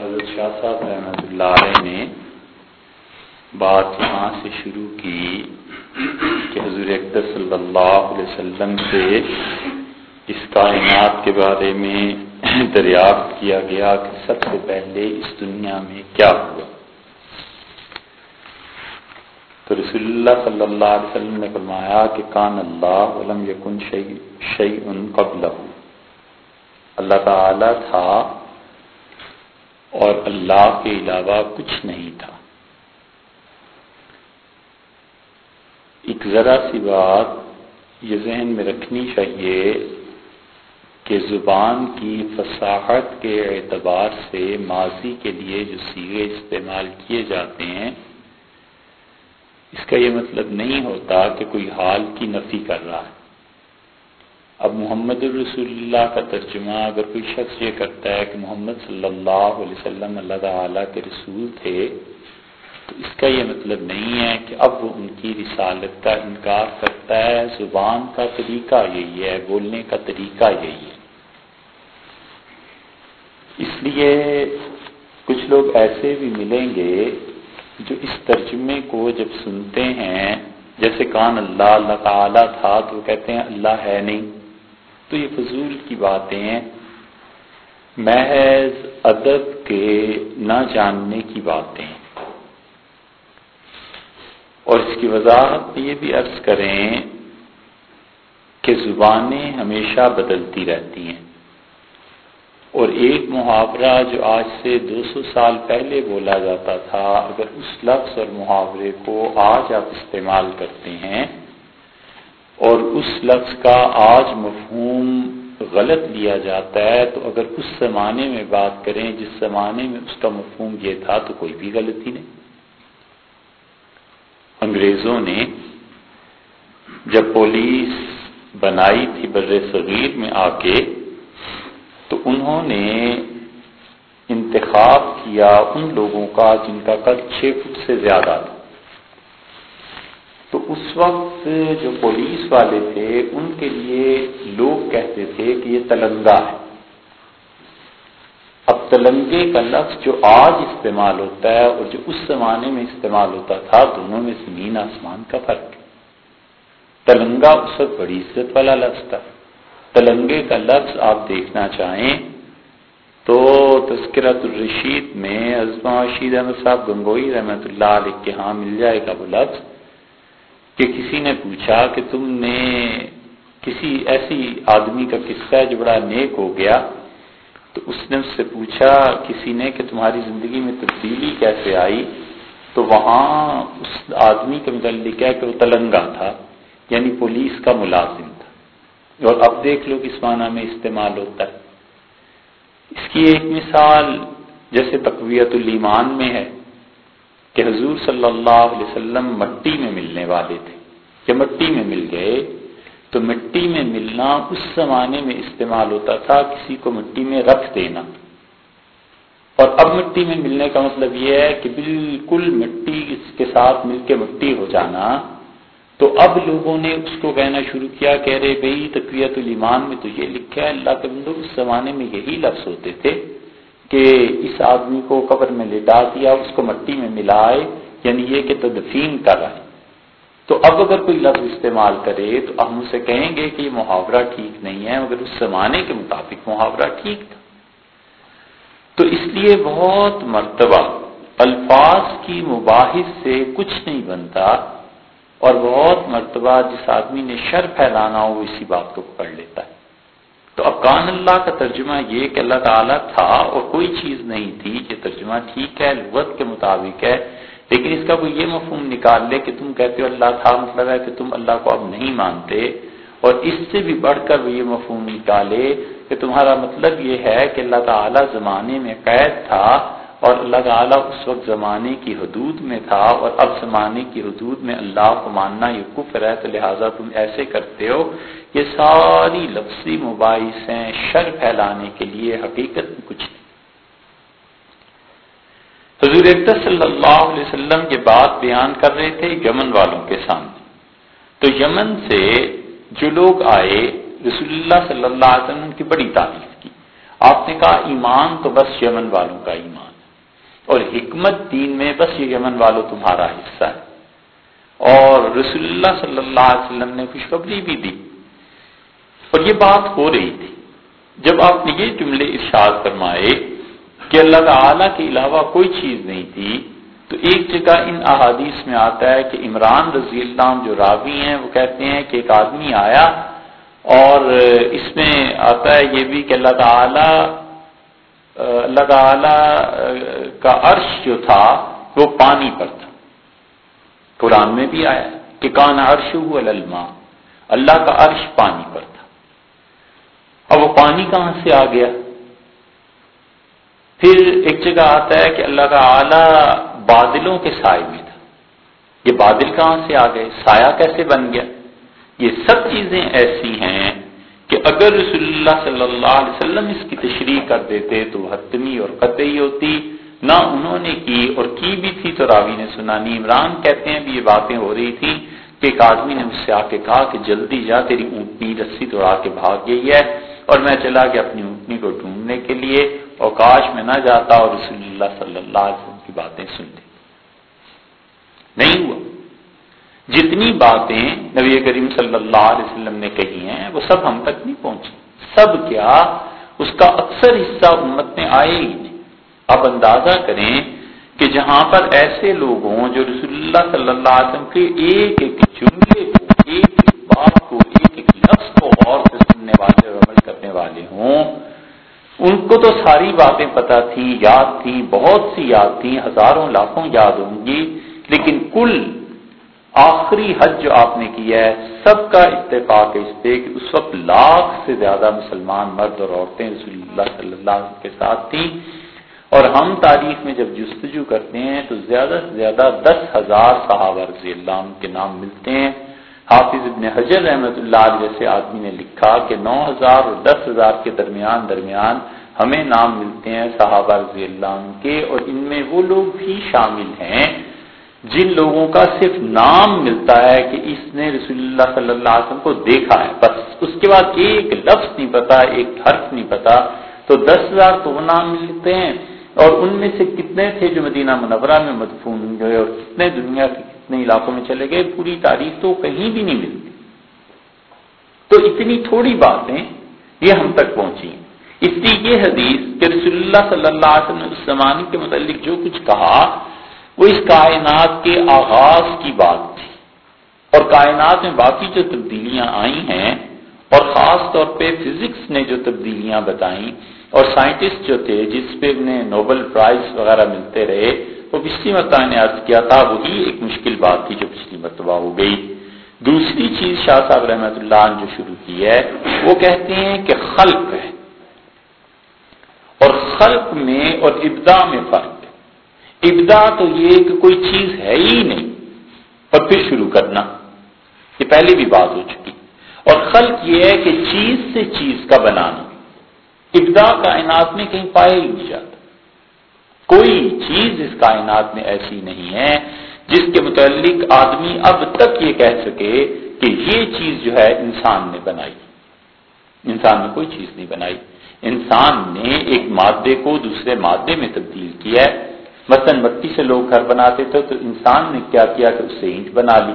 حضرت شاہ صاحب رحمۃ اللہ علیہ نے بات یہاں سے شروع کی کہ حضور اقدس صلی اللہ علیہ وسلم سے اس کائنات کے بارے میں دریافت کیا گیا کہ سب سے پہلے اس دنیا میں کیا ہوا۔ تو رسول اللہ صلی اللہ علیہ وسلم نے فرمایا کہ کان اللہ علم یقن شعی ان قبل اللہ تعالی تھا اور اللہ کے علاوہ کچھ نہیں تھا۔ ایک ذرا سی بات یہ ذہن میں رکھنی چاہیے کہ زبان کی فصاحت کے اعتبار سے ماضی کے لیے جو سیرے استعمال کیے جاتے ہیں، اس کا یہ مطلب نہیں ہوتا کہ کوئی حال کی نفی کر رہا ہے۔ اب محمد الرسول اللہ کا ترجمہ اگر کوئی شخص یہ کرتا ہے کہ محمد صلی اللہ علیہ وسلم اللہ تعالیٰ کے رسول تھے، تو اس کا یہ مطلب نہیں ہے کہ اب وہ ان کی رسالت کا انکار کرتا ہے، زبان کا طریقہ یہی ہے، بولنے کا طریقہ یہی ہے۔ اس لیے کچھ لوگ ایسے بھی ملیں گے جو اس ترجمے کو جب سنتے ہیں، جیسے کان اللہ اللہ تعالیٰ تھا تو وہ کہتے ہیں اللہ ہے نہیں۔ تو یہ فضول کی باتیں ہیں۔ محض ادب کے نہ جاننے کی باتیں۔ اور اس کی وضاحت یہ بھی عرض کریں کہ زبانیں ہمیشہ بدلتی رہتی ہیں۔ اور ایک محاورہ جو آج سے دو سو سال پہلے بولا جاتا تھا، اگر اس لفظ اور محاورے کو آج آپ استعمال کرتے ہیں اور اس لفظ کا آج مفہوم غلط لیا جاتا ہے، تو اگر اس زمانے میں بات کریں، جس زمانے میں اس کا مفہوم یہ تھا، تو کوئی بھی غلطی نہیں۔ انگریزوں نے جب پولیس بنائی تھی بر صغیر میں آ کے، تو انہوں نے انتخاب کیا ان لوگوں کا جن کا قد چھ فٹ سے زیادہ تھا۔ تو اس وقت جو پولیس والے تھے، ان کے لیے لوگ کہتے تھے کہ یہ تلنگا ہے۔ اب تلنگے کا لفظ جو آج استعمال ہوتا ہے اور جو اس زمانے میں استعمال ہوتا تھا، دونوں میں زمین آسمان کا فرق ہے۔ تلنگا اس وقت بڑی عزت والا لفظ تھا۔ تلنگے کا لفظ آپ دیکھنا چاہیں تو تذکرت الرشید میں ازما رشید احمد صاحب گنگوئی رحمۃ اللہ علیہ کے ہاں مل جائے گا وہ لفظ۔ کہ کسی نے پوچھا کہ تم نے کسی ایسی آدمی کا قصہ ہے جو بڑا نیک ہو گیا، تو اس نے اس سے پوچھا، کسی نے کہ تمہاری زندگی میں تبدیلی کیسے آئی؟ تو وہاں اس آدمی کے متعلق ہے کہ وہ تلنگا تھا یعنی پولیس کا ملازم تھا۔ اور اب دیکھ لو کس معنی میں استعمال ہوتا ہے۔ اس کی ایک مثال جیسے تقویت الایمان میں ہے۔ کہ حضور صلی اللہ علیہ وسلم مٹی میں ملنے والے تھے۔ کہ مٹی میں مل گئے، تو مٹی میں ملنا اس زمانے میں استعمال ہوتا تھا کسی کو مٹی میں رکھ دینا۔ اور اب مٹی میں ملنے کا مطلب یہ ہے کہ بالکل مٹی اس کے ساتھ مل کے مٹی ہو جانا۔ تو اب لوگوں نے اس کو کہنا شروع کیا، کہہ رہے بھائی تقویت الایمان میں تو یہ لکھا ہے، اللہ کے بندو اس زمانے میں یہی لفظ ہوتے تھے۔ کہ اس آدمی کو قبر میں لٹا دیا، اس کو مٹی میں ملائے یعنی یہ کہ تدفین کرائے تو اب اگر کوئی لفظ استعمال کرے، تو ہم اسے کہیں گے کہ یہ محاورہ ٹھیک نہیں ہے، مگر اس زمانے کے مطابق محاورہ ٹھیک تھا۔ تو اس لیے بہت مرتبہ الفاظ کی مباحث سے کچھ نہیں بنتا، اور بہت مرتبہ جس آدمی نے شر پھیلانا ہو وہ اسی بات کو پکڑ لیتا ہے۔ تو اب کان اللہ کا ترجمہ یہ کہ اللہ تعالیٰ تھا اور کوئی چیز نہیں تھی یہ ترجمہ ٹھیک ہے، لغت کے مطابق ہے، لیکن اس کا کوئی یہ مفہوم نکال لے کہ تم کہتے ہو اللہ تھا مطلب ہے کہ تم اللہ کو اب نہیں مانتے، اور اس سے بھی بڑھ کر وہ یہ مفہوم نکالے کہ تمہارا مطلب یہ ہے کہ اللہ تعالیٰ زمانے میں قید تھا اور اللہ تعالیٰ اس وقت زمانے کی حدود میں تھا اور اب زمانے کی حدود میں اللہ کو ماننا یہ کفر ہے، تو لہٰذا تم ایسے کرتے ہو یہ ساری لفظی مباحثیں شر پھیلانے کے لیے حقیقت میں کچھ نہیں۔ حضور صلی اللہ علیہ وسلم یہ بات بیان کر رہے تھے یمن والوں کے سامنے۔ تو یمن سے جو لوگ آئے، رسول اللہ صلی اللہ علیہ وسلم کی بڑی تعریف کی۔ آپ نے کہا، ایمان تو بس یمن والوں کا ایمان۔ اور حکمت دین میں بس یہ یمن والوں تمہارا حصہ ہے۔ اور رسول اللہ صلی اللہ علیہ وسلم نے خوشخبری بھی دی۔ اور یہ بات ہو رہی تھی۔ جب آپ نے یہ جملے ارشاد فرمائے کہ اللہ تعالی کے علاوہ کوئی چیز نہیں تھی، تو ایک جگہ ان احادیث میں آتا ہے کہ عمران رضی اللہ جو راوی ہیں، وہ کہتے ہیں کہ ایک آدمی آیا اور اس میں آتا ہے یہ بھی کہ اللہ تعالی اللہ تعالی کا عرش جو تھا وہ پانی پر تھا۔ قرآن میں بھی آیا کہ کان عرش الما اللہ کا عرش پانی پر تھا۔ اب وہ پانی کہاں سے آ گیا؟ پھر ایک جگہ آتا ہے کہ اللہ کا اعلی بادلوں کے سائے میں تھا۔ یہ بادل کہاں سے آ گئے؟ سایہ کیسے بن گیا؟ یہ سب چیزیں ایسی ہیں کہ اگر رسول اللہ صلی اللہ علیہ وسلم اس کی تشریح کر دیتے تو حتمی اور قطعی ہوتی، نہ انہوں نے کی اور کی بھی تھی تو راوی نے سنا نہیں عمران کہتے ہیں بھی یہ باتیں ہو رہی تھی کہ ایک آدمی نے مجھ سے آ کے کہا کہ جلدی جا، تیری اونٹنی رسی توڑا کے بھاگ گئی ہے اور میں چلا گیا اپنی اونٹنی کو ڈھونڈنے کے لیے اور کاش میں نہ جاتا اور رسول اللہ صلی اللہ علیہ وسلم کی باتیں سن لی نہیں ہوا۔ جتنی باتیں نبی کریم صلی اللہ علیہ وسلم نے کہی ہیں، وہ سب ہم تک نہیں پہنچی سب کیا اس کا اکثر حصہ امت میں آئے ہی نہیں۔ اب اندازہ کریں کہ جہاں پر ایسے لوگ ہوں جو رسول اللہ صلی اللہ علیہ وسلم کے ایک ایک جملے کو، ایک ایک بات کو، ایک ایک لفظ کو اور سے سننے والے اور عمل کرنے والے ہوں، ان کو تو ساری باتیں پتا تھی یاد تھی بہت سی یاد تھی ہزاروں، لاکھوں یاد ہوں گی، لیکن کل آخری حج جو آپ نے کیا ہے، سب کا اتفاق اس پہ کہ اس وقت لاکھ سے زیادہ مسلمان مرد اور عورتیں رسول اللہ صلی اللہ علیہ وسلم کے ساتھ تھیں۔ اور ہم تاریخ میں جب جستجو کرتے ہیں تو زیادہ سے زیادہ دس ہزار صحابہ رضی اللہ عنہ کے نام ملتے ہیں۔ حافظ ابن حجر رحمۃ اللہ علیہ جیسے آدمی نے لکھا کہ نو ہزار اور دس ہزار کے درمیان درمیان ہمیں نام ملتے ہیں صحابہ رضی اللہ عنہ کے، اور ان میں وہ لوگ بھی شامل ہیں جن لوگوں کا صرف نام ملتا ہے کہ اس نے رسول اللہ صلی اللہ علیہ وسلم کو دیکھا ہے، بس اس کے بعد ایک لفظ نہیں پتا، ایک حرف نہیں پتا۔ تو دس ہزار تو وہ نام ملتے ہیں۔ اور ان میں سے کتنے تھے جو مدینہ منورہ میں مدفون ہوئے اور کتنے دنیا کے کتنے علاقوں میں چلے گئے؟ پوری تاریخ تو کہیں بھی نہیں ملتی۔ تو اتنی تھوڑی باتیں یہ ہم تک پہنچی۔ ہیں اس لیے یہ حدیث کہ رسول اللہ صلی اللہ علیہ وسلم نے اس زمانے کے متعلق جو کچھ کہا وہ اس کائنات کے آغاز کی بات تھی۔ اور کائنات میں باقی جو تبدیلیاں آئی ہیں، اور خاص طور پہ فزکس نے جو تبدیلیاں بتائیں، اور سائنٹسٹ جو تھے، جس پہ انہیں نوبل پرائز وغیرہ ملتے رہے، وہ پچھلی مرتبہ نے عرض کیا تھا، وہی ایک مشکل بات تھی جو پچھلی مرتبہ ہو گئی۔ دوسری چیز شاہ صاحب رحمت اللہ نے جو شروع کی ہے، وہ کہتے ہیں کہ خلق ہے۔ اور خلق میں اور ابدا میں فرق۔ ابدا تو یہ کہ کوئی چیز ہے ہی نہیں اور پھر شروع کرنا۔ یہ پہلے بھی بات ہو چکی۔ اور خلق یہ ہے کہ چیز سے چیز کا بنانا۔ ابدا کائنات میں کہیں پایا ہی نہیں جاتا۔ کوئی چیز اس کائنات میں ایسی نہیں ہے جس کے متعلق آدمی اب تک یہ کہہ سکے کہ یہ چیز جو ہے انسان نے بنائی۔ انسان نے کوئی چیز نہیں بنائی۔ انسان نے ایک مادے کو دوسرے مادے میں تبدیل کیا ہے۔ مثلا مٹی سے لوگ گھر بناتے تھے تو انسان نے کیا کیا کہ اس سے اینٹ بنا لی۔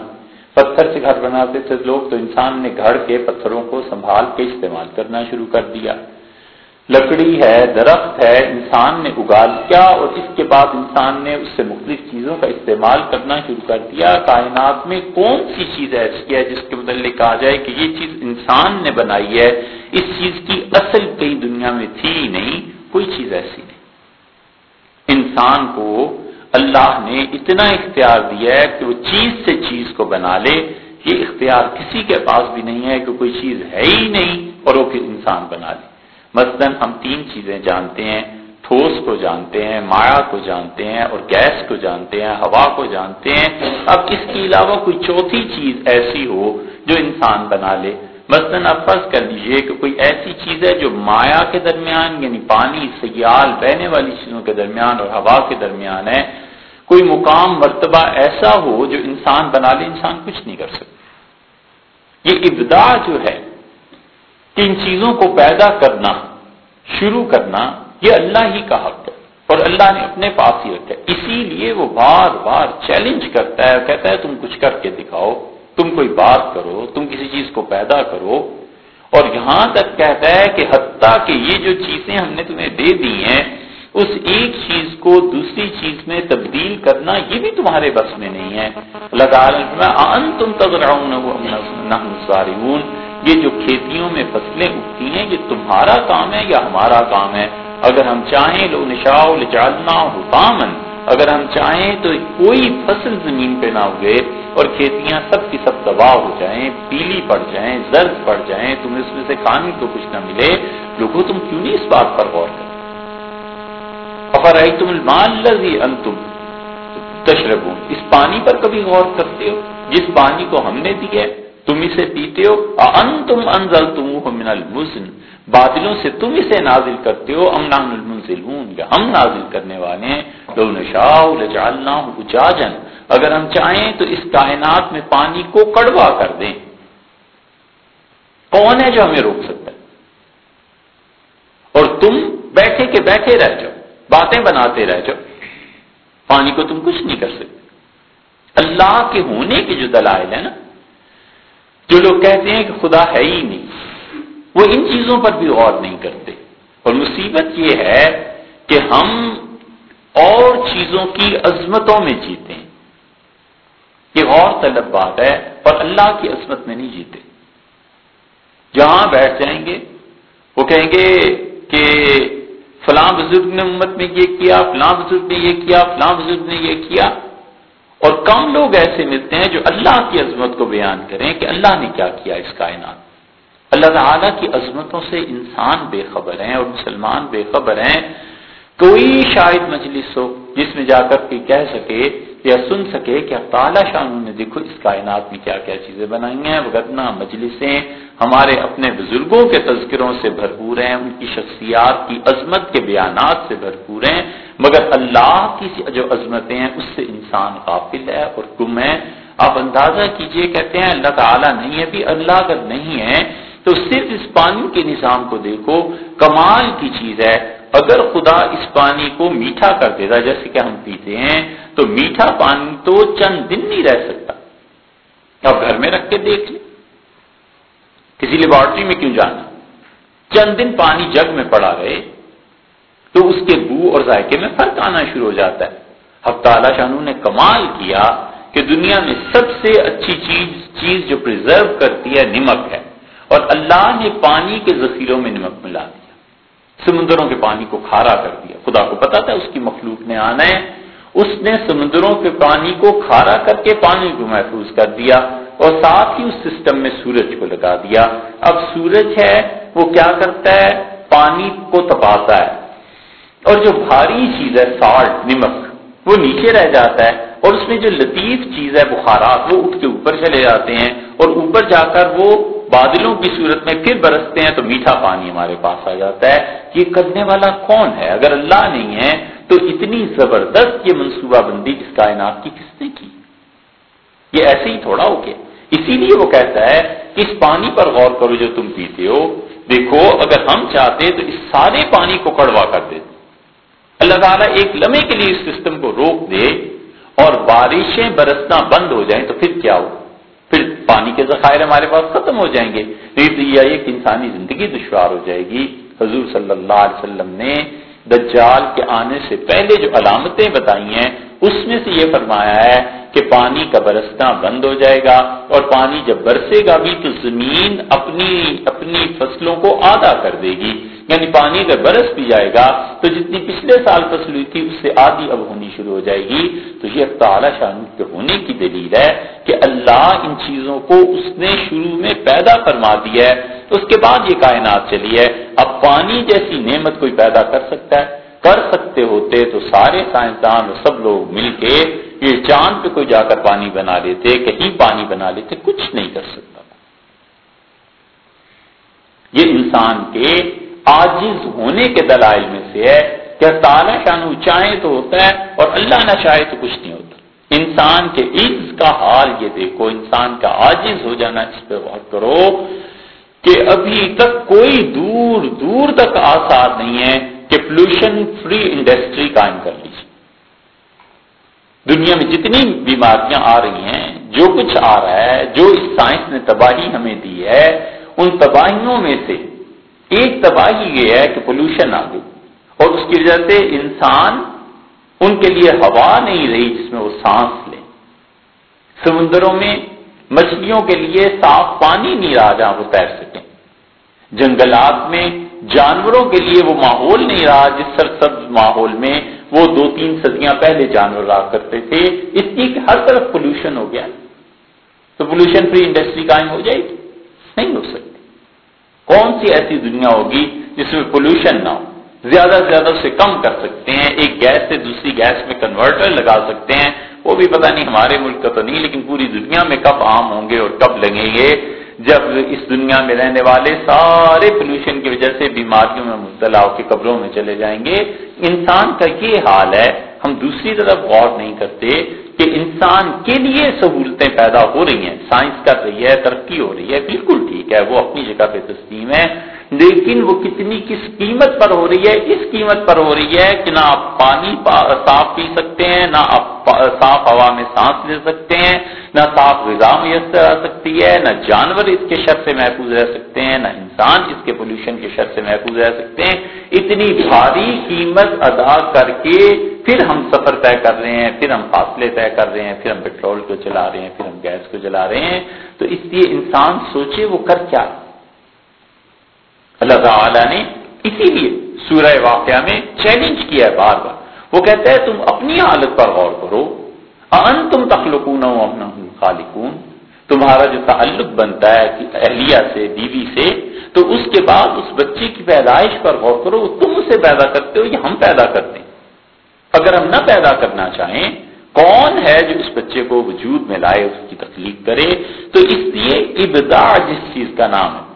پتھر سے گھر بناتے تھے لوگ تو انسان نے گھر کے پتھروں کو سنبھال کے استعمال کرنا شروع کر دیا۔ لکڑی ہے، درخت ہے، انسان نے اگا لیا اور اس کے بعد انسان نے اس سے مختلف چیزوں کا استعمال کرنا شروع کر دیا۔ کائنات میں کون سی چیز ایسی ہے جس کے متعلق کہا جائے کہ یہ چیز انسان نے بنائی ہے؟ اس چیز کی اصل کئی دنیا میں تھی ہی نہیں، کوئی چیز ایسی نہیں۔ انسان کو اللہ نے اتنا اختیار دیا ہے کہ وہ چیز سے چیز کو بنا لے، یہ اختیار کسی کے پاس بھی نہیں ہے کہ کوئی چیز ہے ہی نہیں اور وہ پھر انسان بنا لے۔ مثلا ہم تین چیزیں جانتے ہیں، ٹھوس کو جانتے ہیں، مایا کو جانتے ہیں اور گیس کو جانتے ہیں، ہوا کو جانتے ہیں۔ اب اس کے علاوہ کوئی چوتھی چیز ایسی ہو جو انسان بنا لے۔ مثلاً آپ فرض کر لیجیے کہ کوئی ایسی چیز ہے جو مایا کے درمیان یعنی پانی، سیال، بہنے والی چیزوں کے درمیان اور ہوا کے درمیان ہے، کوئی مقام، مرتبہ ایسا ہو جو انسان، بنا لے انسان کچھ نہیں کر سکتا۔ یہ ابدا جو ہے، ان چیزوں کو پیدا کرنا، شروع کرنا، یہ اللہ ہی کا حق ہے اور اللہ نے اپنے پاس ہی رکھا ہے۔ اسی لیے وہ بار بار چیلنج کرتا ہے کہتا ہے، تم کچھ کر کے دکھاؤ۔ تم کوئی بات کرو، تم کسی چیز کو پیدا کرو۔ اور یہاں تک کہتا ہے کہ حتیٰ کہ یہ جو چیزیں ہم نے تمہیں دے دی ہیں، اس ایک چیز کو دوسری چیز میں تبدیل کرنا یہ بھی تمہارے بس میں نہیں ہے۔ اللہ تعالیٰ ان تم یہ جو کھیتیوں میں فصلیں اگتی ہیں، یہ تمہارا کام ہے یا ہمارا کام ہے؟ اگر ہم چاہیں، لو نشاؤ لچالنا حتامن اگر ہم چاہیں تو کوئی فصل زمین پہ نہ اگے۔ اور کھیتیاں سب کی سب تباہ ہو جائیں، پیلی پڑ جائیں، زرد پڑ جائیں تمہیں اس میں سے کھانے کو کچھ نہ ملے۔ لوگوں، تم کیوں نہیں اس بات پر غور کرتے؟ تم المال انتم تشربون۔ اس پانی پر کبھی غور کرتے ہو؟ جس پانی کو ہم نے دیا ہے، تم اسے پیتے ہو؟ انتم انزل تم من المزن۔ بادلوں سے تم اسے نازل کرتے ہو امنان المنزلون یا ہم نازل کرنے والے ہیں۔ لو نشاء لجعلنا اجاجا اگر ہم چاہیں تو اس کائنات میں پانی کو کڑوا کر دیں۔ کون ہے جو ہمیں روک سکتا ہے؟ اور تم بیٹھے کے بیٹھے رہ جاؤ، باتیں بناتے رہ جاؤ۔ پانی کو تم کچھ نہیں کر سکتے۔ اللہ کے ہونے کے جو دلائل ہیں نا، جو لوگ کہتے ہیں کہ خدا ہے ہی نہیں۔ وہ ان چیزوں پر بھی غور نہیں کرتے۔ اور مصیبت یہ ہے کہ ہم اور چیزوں کی عظمتوں میں جیتے ہیں۔ یہ غور طلب بات ہے اور اللہ کی عظمت میں نہیں جیتے۔ جہاں بیٹھ جائیں گے، وہ کہیں گے کہ فلاں بزرگ نے امت میں یہ کیا، فلاں بزرگ نے یہ کیا، فلاں بزرگ نے یہ کیا۔ اور کم لوگ ایسے ملتے ہیں جو اللہ کی عظمت کو بیان کریں کہ اللہ نے کیا کیا اس کائنات اللہ تعالیٰ کی عظمتوں سے انسان بے خبر ہیں اور مسلمان بے خبر ہیں۔ کوئی شاید مجلس ہو جس میں جا کر کے کہہ سکے یا سن سکے کہ تعالیٰ شاہ نے دیکھو اس کائنات میں کیا کیا چیزیں بنائی ہیں وغیرہ مجلسیں ہمارے اپنے بزرگوں کے تذکروں سے بھرپور ہیں، ان کی شخصیات کی عظمت کے بیانات سے بھرپور ہیں۔ مگر اللہ کی جو عظمتیں ہیں، اس سے انسان قافل ہے اور گم ہے۔ آپ اندازہ کیجیے، کہتے ہیں اللہ تعالیٰ نہیں ہے بھی اللہ اگر نہیں ہے تو صرف اس پانی کے نظام کو دیکھو، کمال کی چیز ہے۔ اگر خدا اس پانی کو میٹھا کر دیتا، جیسے کہ ہم پیتے ہیں، تو میٹھا پانی تو چند دن نہیں رہ سکتا۔ اب گھر میں رکھ کے دیکھ لیں۔ کسی لیبارٹری میں کیوں جانا؟ چند دن پانی جگ میں پڑا رہے، تو اس کے بو اور ذائقے میں فرق آنا شروع ہو جاتا ہے۔ اب تعالی شانو نے کمال کیا کہ دنیا میں سب سے اچھی چیز چیز جو پرزرو کرتی ہے، نمک ہے۔ اور اللہ نے پانی کے ذخیروں میں نمک ملا دیا۔ سمندروں کے پانی کو کھارا کر دیا۔ خدا کو پتا تھا اس کی مخلوق نے آنا ہے۔ اس نے سمندروں کے پانی کو کھارا کر کے پانی کو محفوظ کر دیا اور ساتھ ہی اس سسٹم میں سورج کو لگا دیا۔ اب سورج ہے، وہ کیا کرتا ہے؟ پانی کو تپاتا ہے۔ اور جو بھاری چیز ہے سالٹ نمک، وہ نیچے رہ جاتا ہے۔ اور اس میں جو لطیف چیز ہے، بخارات، وہ اٹھ کے اوپر چلے جاتے ہیں۔ اور اوپر جا کر وہ بادلوں کی صورت میں پھر برستے ہیں تو میٹھا پانی ہمارے پاس آ جاتا ہے۔ یہ کرنے والا کون ہے؟ اگر اللہ نہیں ہے تو اتنی زبردست یہ منصوبہ بندی اس کائنات کی کس نے کی؟ یہ ایسے ہی تھوڑا ہو گیا۔ اسی لیے وہ کہتا ہے کہ اس پانی پر غور کرو جو تم پیتے ہو۔ دیکھو، اگر ہم چاہتے تو اس سارے پانی کو کڑوا کر دیتے اللہ تعالیٰ ایک لمحے کے لیے اس سسٹم کو روک دے اور بارشیں برسنا بند ہو جائیں تو پھر کیا ہو؟ پھر پانی کے ذخائر ہمارے پاس ختم ہو جائیں گے۔ یہ ایک انسانی زندگی دشوار ہو جائے گی۔ حضور صلی اللہ علیہ وسلم نے دجال کے آنے سے پہلے جو علامتیں بتائی ہیں، اس میں سے یہ فرمایا ہے کہ پانی کا برسنا بند ہو جائے گا اور پانی جب برسے گا بھی تو زمین اپنی اپنی فصلوں کو آدھا کر دے گی۔ یعنی پانی اگر برس بھی جائے گا، تو جتنی پچھلے سال فصل ہوئی تھی، اس سے آدھی اب ہونی شروع ہو جائے گی۔ تو یہ تعالی شان کے ہونے کی دلیل ہے کہ اللہ ان چیزوں کو اس نے شروع میں پیدا فرما دیا ہے۔ اس کے بعد یہ کائنات چلی ہے۔ اب پانی جیسی نعمت کوئی پیدا کر سکتا ہے؟ کر سکتے ہوتے تو سارے سائنسدان اور سب لوگ مل کے یہ چاند پہ کوئی جا کر پانی بنا لیتے، کہیں پانی بنا لیتے، کچھ نہیں کر سکتا۔ یہ انسان کے آجز ہونے کے دلائل میں سے ہے کہ تعالیٰ شانو چاہے تو ہوتا ہے اور اللہ نہ چاہے تو کچھ نہیں ہوتا۔ انسان کے عز کا حال یہ دیکھو، انسان کا آجز ہو جانا اس پہ غور کرو کہ ابھی تک کوئی دور دور تک آسار نہیں ہے کہ پولوشن فری انڈسٹری قائم کر لیجیے دنیا میں جتنی بیماریاں آ رہی ہیں، جو کچھ آ رہا ہے، جو اس سائنس نے تباہی ہمیں دی ہے، ان تباہیوں میں سے ایک تباہی یہ ہے کہ پولوشن آ گئی۔ اور اس کی وجہ سے انسان ان کے لیے ہوا نہیں رہی جس میں وہ سانس لیں سمندروں میں مچھلیوں کے لیے صاف پانی نہیں رہا جہاں وہ تیر سکیں۔ جنگلات میں جانوروں کے لیے وہ ماحول نہیں رہا جس سرسبز ماحول میں وہ دو تین صدیاں پہلے جانور رہا کرتے تھے۔ اس کی ہر طرف پولوشن ہو گیا۔ تو پولوشن فری انڈسٹری قائم ہو جائے گی۔ نہیں ہو سکتی۔ کون سی ایسی دنیا ہوگی جس میں پولوشن نہ ہو؟ زیادہ سے زیادہ اسے کم کر سکتے ہیں، ایک گیس سے دوسری گیس میں کنورٹر لگا سکتے ہیں۔ وہ بھی پتہ نہیں ہمارے ملک کا تو نہیں، لیکن پوری دنیا میں کب عام ہوں گے اور کب لگیں گے۔ جب اس دنیا میں رہنے والے سارے پولوشن کی وجہ سے بیماریوں میں مبتلا ہو کے قبروں میں چلے جائیں گے۔ انسان کا یہ حال ہے، ہم دوسری طرف غور نہیں کرتے۔ کہ انسان کے لیے سہولتیں پیدا ہو رہی ہیں۔ سائنس کر رہی ہے، ترقی ہو رہی ہے، بالکل ٹھیک ہے، وہ اپنی جگہ پہ تسلیم ہے۔ لیکن وہ کتنی کس قیمت پر ہو رہی ہے؟ اس قیمت پر ہو رہی ہے کہ نہ آپ پانی صاف پی سکتے ہیں، نہ آپ صاف ہوا میں سانس لے سکتے ہیں، نہ صاف غذا میسر آ سکتی ہے، نہ جانور اس کے شر سے محفوظ رہ سکتے ہیں، نہ انسان اس کے پولوشن کے شر سے محفوظ رہ سکتے ہیں۔ اتنی بھاری قیمت ادا کر کے پھر ہم سفر طے کر رہے ہیں، پھر ہم فاصلے طے کر رہے ہیں، پھر ہم پیٹرول کو چلا رہے ہیں، پھر ہم گیس کو جلا رہے ہیں۔ تو اس لیے انسان سوچے وہ کر کیا؟ اللہ تعالی نے اسی لیے سورہ واقعہ میں چیلنج کیا ہے بار بار وہ کہتے ہیں تم اپنی حالت پر غور کرو۔ ان تم تخلقون اپنا خالقون۔ تمہارا جو تعلق بنتا ہے اہلیہ سے، بیوی سے، تو اس کے بعد اس بچے کی پیدائش پر غور کرو تم اسے پیدا کرتے ہو یا ہم پیدا کرتے ہیں۔ اگر ہم نہ پیدا کرنا چاہیں، کون ہے جو اس بچے کو وجود میں لائے، اس کی تخلیق کرے؟ تو اس لیے ابدا جس چیز کا نام ہے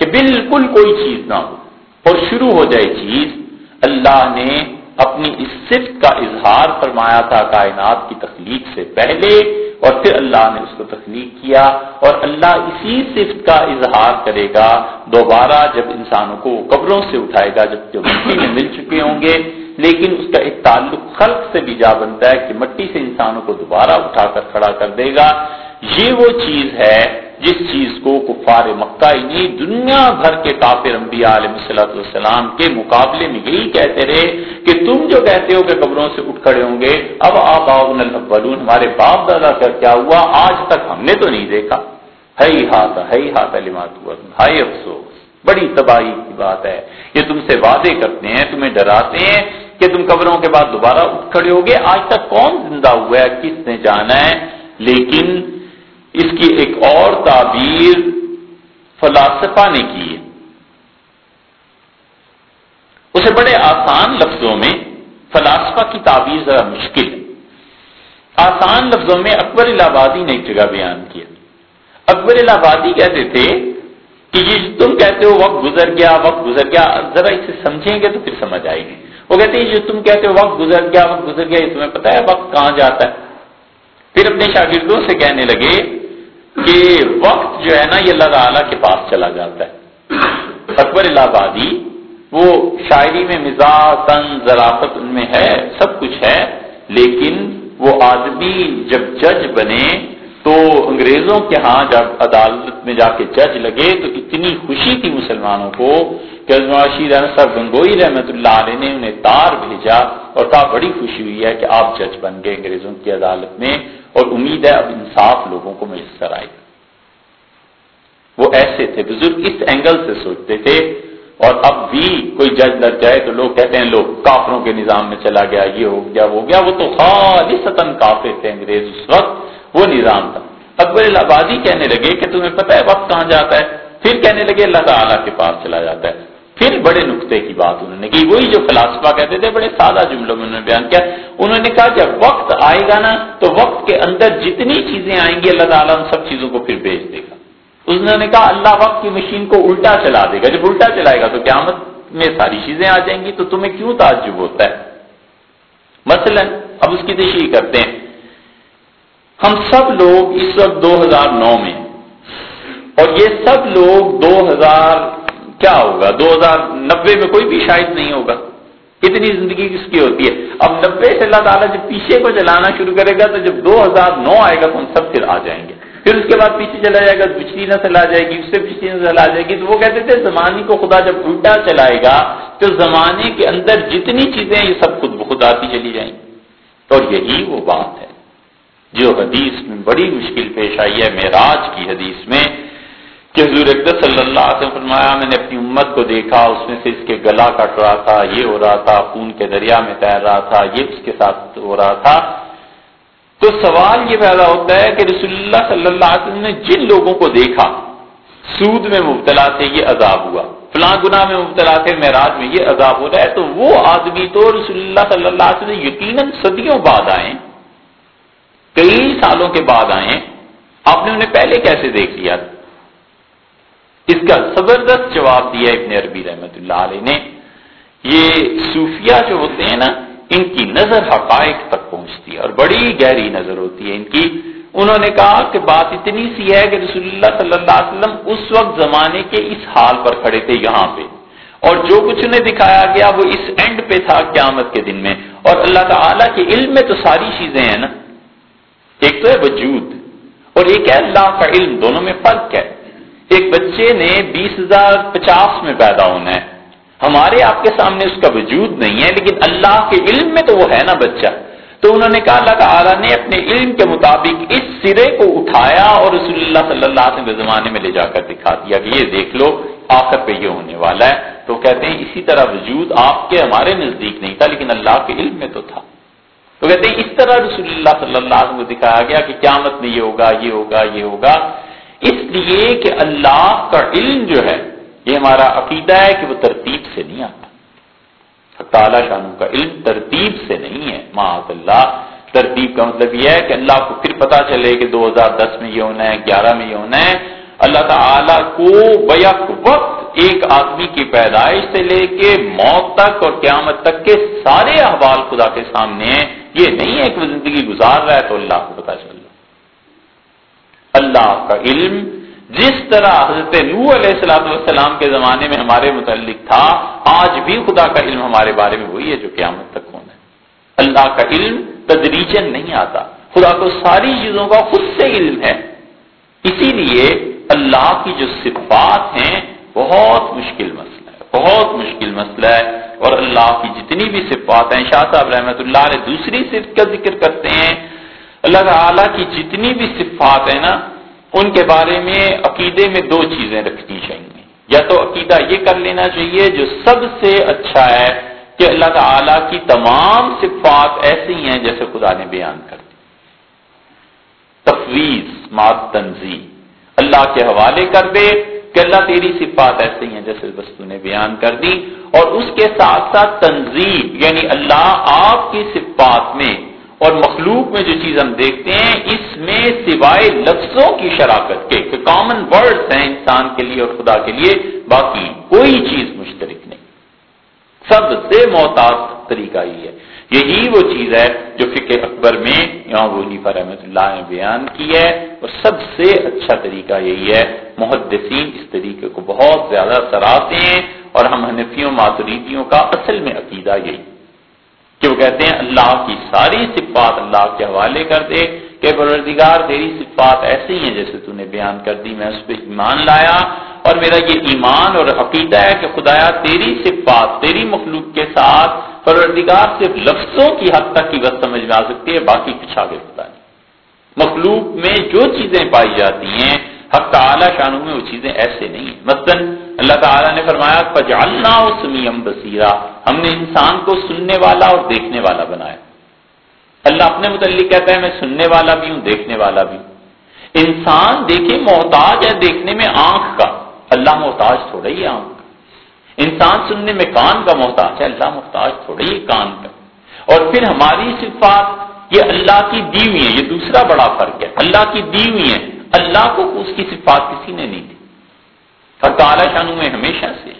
کہ بالکل کوئی چیز نہ ہو اور شروع ہو جائے چیز، اللہ نے اپنی اس صفت کا اظہار فرمایا تھا کائنات کی تخلیق سے پہلے اور پھر اللہ نے اس کو تخلیق کیا اور اللہ اسی صفت کا اظہار کرے گا دوبارہ جب انسانوں کو قبروں سے اٹھائے گا، جب جو مٹی میں مل چکے ہوں گے۔ لیکن اس کا ایک تعلق خلق سے بھی جا بنتا ہے کہ مٹی سے انسانوں کو دوبارہ اٹھا کر کھڑا کر دے گا۔ یہ وہ چیز ہے جس چیز کو کفار مکہ ہی دنیا بھر کے کافر انبیاء علیہ صلاحت والسلام کے مقابلے میں یہی کہتے رہے کہ تم جو کہتے ہو کہ قبروں سے اٹھ کھڑے ہوں گے، اب آپ الاولون، ہمارے باپ دادا کا کیا ہوا؟ آج تک ہم نے تو نہیں دیکھا۔ ہے ہاتھ ہے ہاتھ علمات ہائی افسوس، بڑی تباہی کی بات ہے۔ یہ تم سے وعدے کرتے ہیں، تمہیں ڈراتے ہیں کہ تم قبروں کے بعد دوبارہ اٹھ کھڑے ہوگے۔ آج تک کون زندہ ہوا ہے؟ کس نے جانا ہے؟ لیکن اس کی ایک اور تعبیر فلاسفہ نے کی ہے۔ اسے بڑے آسان لفظوں میں فلاسفہ کی تعبیر ذرا مشکل ہے۔ آسان لفظوں میں اکبر الہبادی نے ایک جگہ بیان کیا۔ اکبر الہبادی کہتے تھے کہ یہ تم کہتے ہو وقت گزر گیا، وقت گزر گیا، ذرا اسے سمجھیں گے تو پھر سمجھ آئے گی۔ وہ کہتے ہیں جو تم کہتے ہو وقت گزر گیا، وقت گزر گیا، یہ تمہیں پتا ہے، وقت کہاں جاتا ہے۔ پھر اپنے شاگردوں سے کہنے لگے کہ وقت جو ہے نا یہ اللہ تعالی کے پاس چلا جاتا ہے۔ اکبر اللہ آبادی وہ شاعری میں مزاح تن ذرافت ان میں ہے، سب کچھ ہے، لیکن وہ آدمی جب جج بنے تو انگریزوں کے ہاں جب عدالت میں جا کے جج لگے تو اتنی خوشی تھی مسلمانوں کو کہ رشید احمد صاحب گنگوئی رحمت اللہ علیہ نے انہیں تار بھیجا اور کہا، بڑی خوشی ہوئی ہے کہ آپ جج بن گئے انگریزوں کی عدالت میں۔ اور امید ہے اب انصاف لوگوں کو میسر آئے وہ ایسے تھے، بزرگ اس اینگل سے سوچتے تھے اور اب بھی کوئی جج لگ جائے تو لوگ کہتے ہیں، لوگ کافروں کے نظام میں چلا گیا، یہ ہو گیا، وہ گیا، وہ تو خالی ستن کافر تھے انگریز اس وقت، وہ نظام تھا۔ اکبر الہبادی کہنے لگے کہ تمہیں پتہ ہے وقت کہاں جاتا ہے؟ پھر کہنے لگے، اللہ تعالیٰ کے پاس چلا جاتا ہے۔ پھر بڑے نقطے کی بات انہوں نے کی۔ وہی جو فلاسفہ کہتے تھے، بڑے سادہ جملوں میں انہوں نے بیان کیا۔ انہوں نے کہا، جب وقت آئے گا نا، تو وقت کے اندر جتنی چیزیں آئیں گی، اللہ تعالیٰ ان سب چیزوں کو پھر بھیج دے گا۔ انہوں نے کہا، اللہ وقت کی مشین کو الٹا چلا دے گا۔ جب الٹا چلائے گا، تو قیامت میں ساری چیزیں آ جائیں گی۔ تو تمہیں کیوں تعجب ہوتا ہے؟ مثلا، اب اس کی تشریح کرتے ہیں۔ ہم سب لوگ اس وقت دو ہزار نو میں اور یہ سب لوگ دو ہزار کیا ہوگا؟ دو ہزار نبے میں کوئی بھی شاید نہیں ہوگا۔ اتنی زندگی کس کی ہوتی ہے؟ اب نبے سے اللہ تعالیٰ جب پیچھے کو چلانا شروع کرے گا تو جب دو ہزار نو آئے گا تو ہم سب پھر آ جائیں گے۔ پھر اس کے بعد پیچھے چلا جائے گا پچھلی نسل آ جائے گی، اس سے پچھلی نسل آ جائے گی۔ تو وہ کہتے تھے، زمانے کو خدا جب الٹا چلائے گا تو زمانے کے اندر جتنی چیزیں یہ سب خود بخود آتی چلی جائیں۔ گی اور یہی وہ بات ہے۔ جو حدیث میں بڑی مشکل پیش آئی ہے، معراج کی حدیث میں کہ حضور اقدس صلی اللہ علیہ وسلم فرمایا، میں نے اپنی امت کو دیکھا، اس میں سے اس کے گلا کٹ رہا تھا، یہ ہو رہا تھا، خون کے دریا میں تیر رہا تھا، یہ اس کے ساتھ ہو رہا تھا۔ تو سوال یہ پیدا ہوتا ہے کہ رسول اللہ صلی اللہ علیہ وسلم نے جن لوگوں کو دیکھا، سود میں مبتلا تھے، یہ عذاب ہوا۔ فلاں گنا میں مبتلا تھے، معراج میں یہ عذاب ہو رہا ہے۔ تو وہ آدمی تو رسول اللہ صلی اللہ علیہ وسلم یقیناً صدیوں بعد آئے، کئی سالوں کے بعد آئے۔ آپ نے انہیں پہلے کیسے دیکھ لیا؟ اس کا زبردست جواب دیا ابن عربی رحمت اللہ علیہ نے۔ یہ صوفیہ جو ہوتے ہیں نا، ان کی نظر حقائق تک پہنچتی ہے اور بڑی گہری نظر ہوتی ہے ان کی۔ انہوں نے کہا کہ بات اتنی سی ہے کہ رسول اللہ صلی اللہ علیہ وسلم اس وقت زمانے کے اس حال پر کھڑے تھے یہاں پہ۔ اور جو کچھ انہیں دکھایا گیا وہ اس اینڈ پہ تھا قیامت کے دن میں۔ اور اللہ تعالیٰ کے علم میں تو ساری چیزیں ہیں نا۔ ایک تو ہے وجود اور ایک ہے اللہ کا علم، دونوں میں فرق ہے۔ ایک بچے نے بیس ہزار پچاس میں پیدا ہونا ہے۔ ہمارے آپ کے سامنے اس کا وجود نہیں ہے، لیکن اللہ کے علم میں تو وہ ہے نا بچہ۔ تو انہوں نے کہا، اللہ تعالیٰ نے اپنے علم کے مطابق اس سرے کو اٹھایا اور رسول اللہ صلی اللہ علیہ وسلم کے زمانے میں لے جا کر دکھا دیا کہ یہ دیکھ لو، آخر پہ یہ ہونے والا ہے۔ تو کہتے ہیں، اسی طرح وجود آپ کے ہمارے نزدیک نہیں تھا، لیکن اللہ کے علم میں تو تھا۔ تو کہتے ہیں، اس طرح رسول اللہ صلی اللہ علیہ وسلم کو دکھایا گیا کہ قیامت میں یہ ہوگا یہ ہوگا یہ ہوگا۔ اس لیے کہ اللہ کا علم جو ہے، یہ ہمارا عقیدہ ہے کہ وہ ترتیب سے نہیں آتا۔ تعالیٰ شانوں کا علم ترتیب سے نہیں ہے۔ معاذ اللہ؟ ترتیب کا مطلب یہ ہے کہ اللہ کو پھر پتا چلے کہ دو ہزار دس میں یہ ہونا ہے، گیارہ میں یہ ہونا ہے۔ اللہ تعالی کو بیک وقت ایک آدمی کی پیدائش سے لے کے موت تک اور قیامت تک کے سارے احوال خدا کے سامنے ہیں۔ یہ نہیں ہے کہ وہ زندگی گزار رہا ہے تو اللہ کو پتا چل اللہ کا علم، جس طرح حضرت نو علیہ السلام والسلام کے زمانے میں ہمارے متعلق تھا، آج بھی خدا کا علم ہمارے بارے میں وہی ہے جو قیامت تک ہونا ہے۔ اللہ کا علم تدریجن نہیں آتا۔ خدا کو ساری چیزوں کا خود سے علم ہے۔ اسی لیے اللہ کی جو صفات ہیں، بہت مشکل مسئلہ ہے۔ بہت مشکل مسئلہ ہے۔ اور اللہ کی جتنی بھی صفات ہیں، شاہ صاحب رحمۃ اللہ علیہ دوسری صفت کا ذکر کرتے ہیں۔ اللہ تعالیٰ کی جتنی بھی صفات ہیں نا، ان کے بارے میں عقیدے میں دو چیزیں رکھنی چاہیے۔ یا تو عقیدہ یہ کر لینا چاہیے جو سب سے اچھا ہے کہ اللہ تعالی کی تمام صفات ایسی ہیں جیسے خدا نے بیان کر دی۔ تفویض مات تنظیم اللہ کے حوالے کر دے کہ اللہ تیری صفات ایسی ہیں جیسے وسطو نے بیان کر دی۔ اور اس کے ساتھ ساتھ تنظیم یعنی اللہ آپ کی صفات میں اور مخلوق میں جو چیز ہم دیکھتے ہیں، اس میں سوائے لفظوں کی شراکت کے، کہ کامن ورڈز ہیں انسان کے لیے اور خدا کے لیے، باقی کوئی چیز مشترک نہیں۔ سب سے محتاط طریقہ ہی ہے۔ یہی وہ چیز ہے جو فکر اکبر میں یہاں پر رحمۃ اللہ نے بیان کی ہے۔ اور سب سے اچھا طریقہ یہی ہے، محدثین اس طریقے کو بہت زیادہ سراہتے ہیں۔ اور ہم حنفیوں، ماتریدیوں کا اصل میں عقیدہ یہی، کہ وہ کہتے ہیں اللہ کی ساری صفات اللہ کے حوالے کر دے کہ پروردگار تیری صفات ایسی ہیں جیسے تو نے بیان کر دی، میں اس پہ ایمان لایا اور میرا یہ ایمان اور عقیدہ ہے کہ خدایا تیری صفات، تیری مخلوق کے ساتھ پروردگار صرف لفظوں کی حد تک کی بس سمجھ میں آ سکتی ہے، باقی کچھ آگے پتا نہیں۔ مخلوق میں جو چیزیں پائی جاتی ہیں، حق تعالی شانوں میں وہ چیزیں ایسے نہیں ہیں۔ مثلا اللہ تعالیٰ نے فرمایا، فجعلنا سمیم بصیرا ہم نے انسان کو سننے والا اور دیکھنے والا بنایا۔ اللہ اپنے متعلق کہتا ہے، میں سننے والا بھی ہوں، دیکھنے والا بھی ہوں۔ انسان دیکھے محتاج ہے دیکھنے میں آنکھ کا۔ اللہ محتاج تھوڑا ہی آنکھ کا۔ انسان سننے میں کان کا محتاج ہے، اللہ محتاج تھوڑا ہی کان کا۔ اور پھر ہماری صفات، یہ اللہ کی دی ہوئی ہے یہ دوسرا بڑا فرق ہے۔ اللہ کی دی ہوئی ہے اللہ کو اس کی صفات کسی نے نہیں دی۔ اور تعالی شانوں میں ہمیشہ سے۔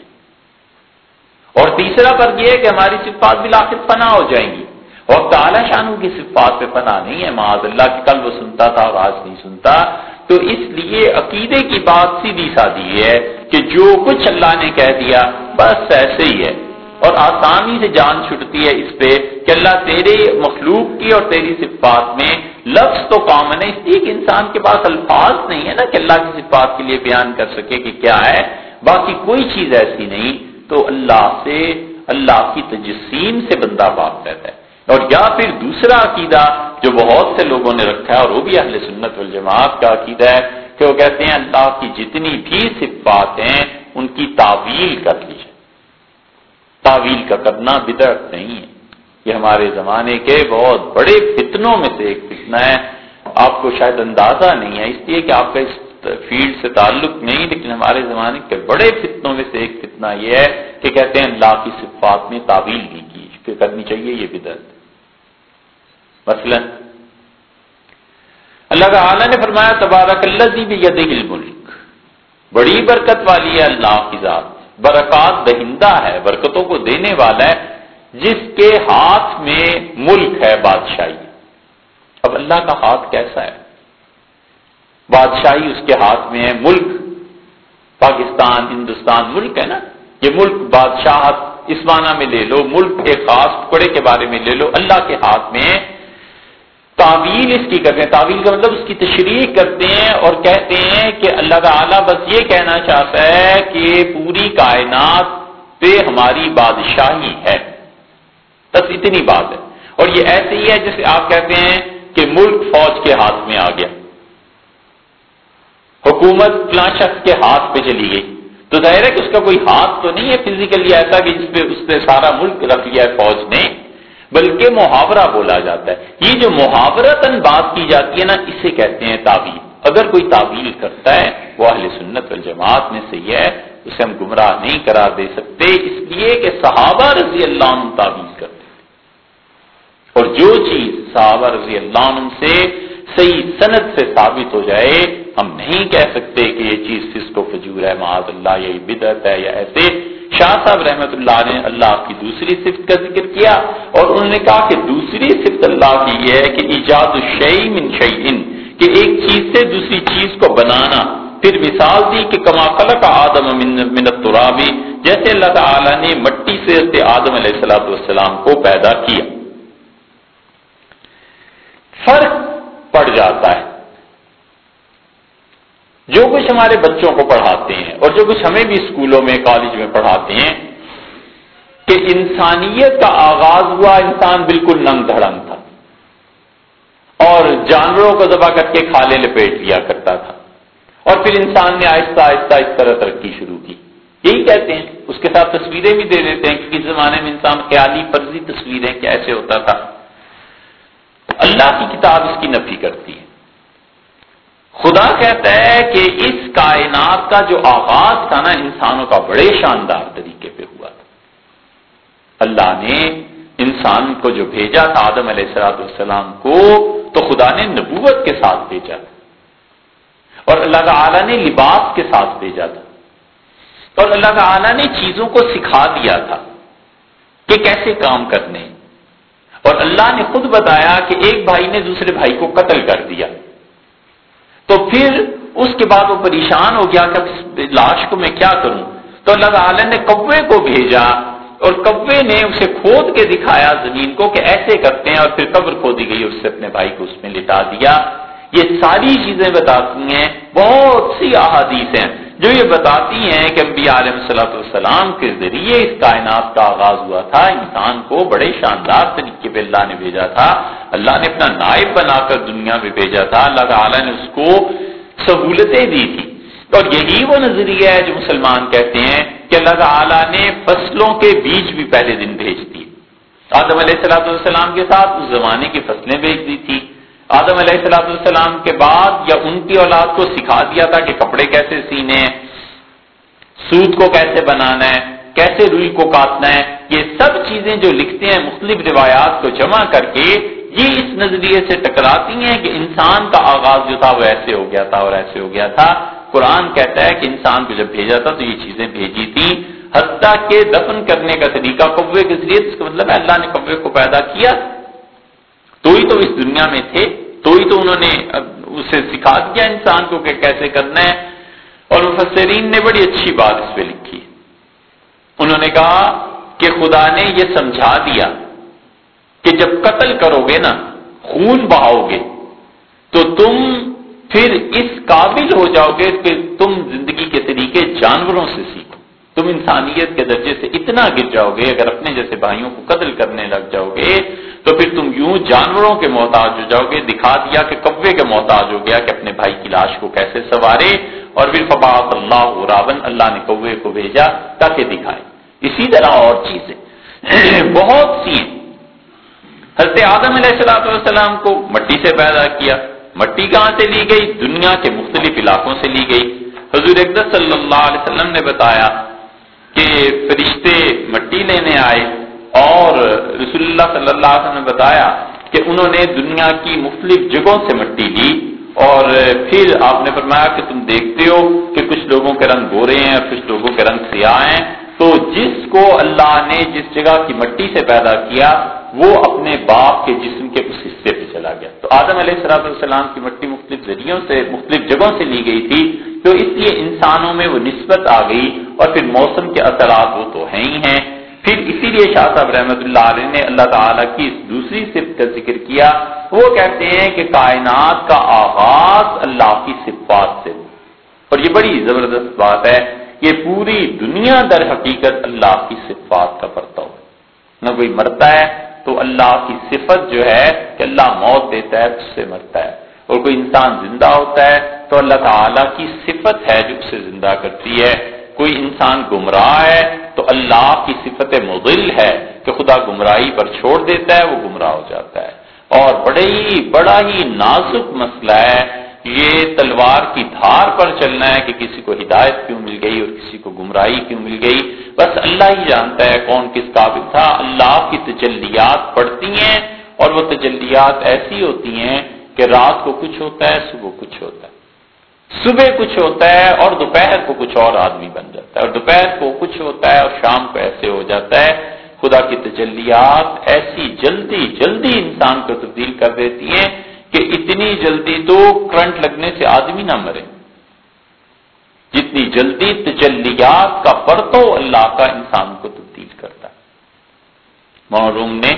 اور تیسرا فرق یہ ہے کہ ہماری صفات بلاخر پناہ ہو جائیں گی۔ اور تعالی شانوں کی صفات پہ پناہ نہیں ہے، معاذ اللہ کی کل وہ سنتا تھا اور آج نہیں سنتا۔ تو اس لیے عقیدے کی بات سیدھی سادی ہے کہ جو کچھ اللہ نے کہہ دیا، بس ایسے ہی ہے۔ اور آسانی سے جان چھٹتی ہے اس پہ کہ اللہ تیرے مخلوق کی اور تیری صفات میں لفظ تو کامن ہے۔ اس لیے کہ انسان کے پاس الفاظ نہیں ہے نا کہ اللہ کی صفات کے لیے بیان کر سکے کہ کیا ہے۔ باقی کوئی چیز ایسی نہیں۔ تو اللہ سے، اللہ کی تجسیم سے بندہ بات رہتا ہے۔ اور یا پھر دوسرا عقیدہ جو بہت سے لوگوں نے رکھا ہے، اور وہ بھی اہل سنت والجماعت کا عقیدہ ہے، کہ وہ کہتے ہیں، اللہ کی جتنی بھی صفات ہیں ان کی تعویل کر لیجیے تعویل کا کرنا بدعت نہیں ہے۔ یہ ہمارے زمانے کے بہت بڑے فتنوں میں سے ایک فتنہ ہے۔ آپ کو شاید اندازہ نہیں ہے، اس لیے کہ آپ کا اس فیلڈ سے تعلق نہیں، لیکن ہمارے زمانے کے بڑے فتنوں میں سے ایک فتنہ یہ ہے کہ کہتے ہیں، اللہ کی صفات میں تعویل نہیں کی کرنی چاہیے، یہ بدعت مثلا اللہ تعالی نے فرمایا، تبارک اللہ بھی ید بڑی برکت والی ہے اللہ کی ذات، برکات دہندہ ہے، برکتوں کو دینے والا ہے، جس کے ہاتھ میں ملک ہے، بادشاہی۔ اب اللہ کا ہاتھ کیسا ہے؟ بادشاہی اس کے ہاتھ میں ہے، ملک۔ پاکستان، ہندوستان، ملک ہے نا؟ یہ ملک بادشاہت، اس معنی میں لے لو، ملک کے خاص ٹکڑے کے بارے میں لے لو، اللہ کے ہاتھ میں تعویل اس کی کرتے ہیں۔ تعویل کا مطلب اس کی تشریح کرتے ہیں اور کہتے ہیں کہ اللہ تعالیٰ بس یہ کہنا چاہتا ہے کہ پوری کائنات پہ ہماری بادشاہی ہے۔ بس اتنی بات ہے۔ اور یہ ایسے ہی ہے جیسے آپ کہتے ہیں کہ ملک فوج کے ہاتھ میں آ گیا۔ حکومت فلاں شخص کے ہاتھ پہ چلی گئی۔ تو ظاہر ہے کہ اس کا کوئی ہاتھ تو نہیں ہے فزیکلی ایسا کہ جس پہ اس نے سارا ملک رکھ لیا ہے، فوج نے۔ بلکہ محاورہ بولا جاتا ہے۔ یہ جو محاورتن بات کی جاتی ہے نا، اسے کہتے ہیں تعویل۔ اگر کوئی تعویل کرتا ہے، وہ اہل سنت والجماعت میں سے یہ ہے، اسے ہم گمراہ نہیں قرار دے سکتے۔ اس لیے کہ صحابہ رضی اللہ عنہ تعویل کرتے اور جو چیز صحابہ رضی اللہ عنہ سے صحیح صنعت سے ثابت ہو جائے، ہم نہیں کہہ سکتے کہ یہ چیز فسق و فجور ہے، معاذ اللہ یہ بدعت ہے یا ایسے۔ شاہ صاحب رحمت اللہ نے اللہ کی دوسری صفت کا ذکر کیا اور انہوں نے کہا کہ دوسری صفت اللہ کی یہ ہے کہ ایجاد من شعین کہ ایک چیز سے دوسری چیز کو بنانا۔ پھر مثال دی کہ کما خلق آدم من الترابی جیسے اللہ تعالی نے مٹی سے آدم علیہ السلام والسلام کو پیدا کیا۔ فرق پڑ جاتا ہے۔ جو کچھ ہمارے بچوں کو پڑھاتے ہیں اور جو کچھ ہمیں بھی اسکولوں میں، کالج میں پڑھاتے ہیں کہ انسانیت کا آغاز ہوا، انسان بالکل ننگ دھڑنگ تھا۔ اور جانوروں کو ذبح کر کے کھالے لپیٹ لیا کرتا تھا۔ اور پھر انسان نے آہستہ آہستہ اس طرح ترقی شروع کی۔ یہی کہتے ہیں۔ اس کے ساتھ تصویریں بھی دے دیتے ہیں کہ کس زمانے میں انسان خیالی فرضی تصویریں کیسے ہوتا تھا۔ اللہ کی کتاب اس کی نفی کرتی ہے۔ خدا کہتا ہے کہ اس کائنات کا جو آغاز تھا نا انسانوں کا بڑے شاندار طریقے پہ ہوا تھا۔ اللہ نے انسان کو جو بھیجا تھا، آدم علیہ السلاۃ والسلام کو، تو خدا نے نبوت کے ساتھ بھیجا تھا۔ اور اللہ تعالی نے لباس کے ساتھ بھیجا تھا۔ اور اللہ تعالی نے چیزوں کو سکھا دیا تھا کہ کیسے کام کرنے۔ اور اللہ نے خود بتایا کہ ایک بھائی نے دوسرے بھائی کو قتل کر دیا۔ تو پھر اس کے بعد وہ پریشان ہو گیا کہ لاش کو میں کیا کروں؟ تو اللہ تعالی نے کوے کو بھیجا اور کوے نے اسے کھود کے دکھایا زمین کو کہ ایسے کرتے ہیں اور پھر قبر کھودی گئی اس سے اپنے بھائی کو اس میں لٹا دیا۔ یہ ساری چیزیں بتاتی ہیں، بہت سی احادیث ہیں۔ جو یہ بتاتی ہیں کہ انبیاء علیہ صلاحت والسلام کے ذریعے اس کائنات کا آغاز ہوا تھا، انسان کو بڑے شاندار طریقے پہ اللہ نے بھیجا تھا۔ اللہ نے اپنا نائب بنا کر دنیا میں بھیجا تھا۔ اللہ تعالیٰ نے اس کو سہولتیں دی تھی اور یہی وہ نظریہ ہے جو مسلمان کہتے ہیں کہ اللہ تعالیٰ نے فصلوں کے بیج بھی پہلے دن بھیج دیے۔ آدم علیہ السلاۃ والسلام کے ساتھ اس زمانے کی فصلیں بھیج دی تھی آدم علیہ السلاۃ السلام کے بعد یا ان کی اولاد کو سکھا دیا تھا کہ کپڑے کیسے سینے سود کو کیسے بنانا ہے، کیسے روئی کو کاٹنا ہے، یہ سب چیزیں جو لکھتے ہیں مختلف روایات کو جمع کر کے یہ اس نظریے سے ٹکراتی ہیں کہ انسان کا آغاز جو تھا وہ ایسے ہو گیا تھا اور ایسے ہو گیا تھا۔ قرآن کہتا ہے کہ انسان کو جب بھیجا تھا تو یہ چیزیں بھیجی تھی حتیٰ کہ دفن کرنے کا طریقہ کبے کے ذریعے، اس کا مطلب ہے اللہ نے کبے کو پیدا کیا۔ تو ہی تو اس دنیا میں تھے۔ تو ہی تو انہوں نے اسے سکھا دیا انسان کو کہ کیسے کرنا ہے۔ اور مفسرین نے بڑی اچھی بات اس پہ لکھی۔ انہوں نے کہا کہ خدا نے یہ سمجھا دیا کہ جب قتل کرو گے نا، خون بہاؤ گے، تو تم پھر اس قابل ہو جاؤ گے کہ تم زندگی کے طریقے جانوروں سے سیکھو۔ تم انسانیت کے درجے سے اتنا گر جاؤ گے، اگر اپنے جیسے بھائیوں کو قتل کرنے لگ جاؤ گے تو پھر تم یوں جانوروں کے محتاج ہو جاؤ گے، دکھا دیا کہ کبے کے محتاج ہو گیا کہ اپنے بھائی کی لاش کو کیسے سوارے اور پھر فباط اللہ راون اللہ نے کوے کو بھیجا تاکہ دکھائے۔ اسی طرح اور چیزیں۔ بہت سی حضرت آدم علیہ السلام والسلام کو مٹی سے پیدا کیا۔ مٹی کہاں سے لی گئی؟ دنیا کے مختلف علاقوں سے لی گئی۔ حضور اقدس صلی اللہ علیہ وسلم نے بتایا کہ فرشتے مٹی لینے آئے۔ اور رسول اللہ صلی اللہ علیہ وسلم نے بتایا کہ انہوں نے دنیا کی مختلف جگہوں سے مٹی لی اور پھر آپ نے فرمایا کہ تم دیکھتے ہو کہ کچھ لوگوں کے رنگ گورے ہیں اور کچھ لوگوں کے رنگ سیاہ ہیں۔ تو جس کو اللہ نے جس جگہ کی مٹی سے پیدا کیا، وہ اپنے باپ کے جسم کے اس حصے پہ چلا گیا۔ تو آدم علیہ السلام السلام کی مٹی مختلف ذریعوں سے، مختلف جگہوں سے لی گئی تھی۔ تو اس لیے انسانوں میں وہ نسبت آ گئی اور پھر موسم کے اثرات وہ تو ہیں ہی ہیں۔ پھر اسی لیے شاہ صاحب رحمۃ اللہ علیہ نے اللہ تعالیٰ کی اس دوسری صفت کا ذکر کیا، وہ کہتے ہیں کہ کائنات کا آغاز اللہ کی صفات سے۔ اور یہ بڑی زبردست بات ہے یہ پوری دنیا در حقیقت اللہ کی صفات کا پرتا ہو نہ کوئی مرتا ہے تو اللہ کی صفت جو ہے کہ اللہ موت دیتا ہے اس سے مرتا ہے۔ اور کوئی انسان زندہ ہوتا ہے تو اللہ تعالیٰ کی صفت ہے جو اسے زندہ کرتی ہے۔ کوئی انسان گمراہ ہے تو اللہ کی صفت مضل ہے کہ خدا گمراہی پر چھوڑ دیتا ہے، وہ گمراہ ہو جاتا ہے۔ اور بڑے ہی بڑا ہی نازک مسئلہ ہے، یہ تلوار کی دھار پر چلنا ہے کہ کسی کو ہدایت کیوں مل گئی اور کسی کو گمراہی کیوں مل گئی۔ بس اللہ ہی جانتا ہے کون کس قابل تھا۔ اللہ کی تجلیات پڑتی ہیں اور وہ تجلیات ایسی ہوتی ہیں کہ رات کو کچھ ہوتا ہے، صبح کچھ ہوتا ہے۔ صبح کچھ ہوتا ہے اور دوپہر کو کچھ اور آدمی بن جاتا ہے اور دوپہر کو کچھ ہوتا ہے اور شام کو ایسے ہو جاتا ہے، خدا کی تجلیات ایسی جلدی جلدی انسان کو تبدیل کر دیتی ہیں کہ اتنی جلدی تو کرنٹ لگنے سے آدمی نہ مرے۔ جتنی جلدی تجلیات کا پرتو اللہ کا انسان کو تبدیل کرتا ہے۔ معروم نے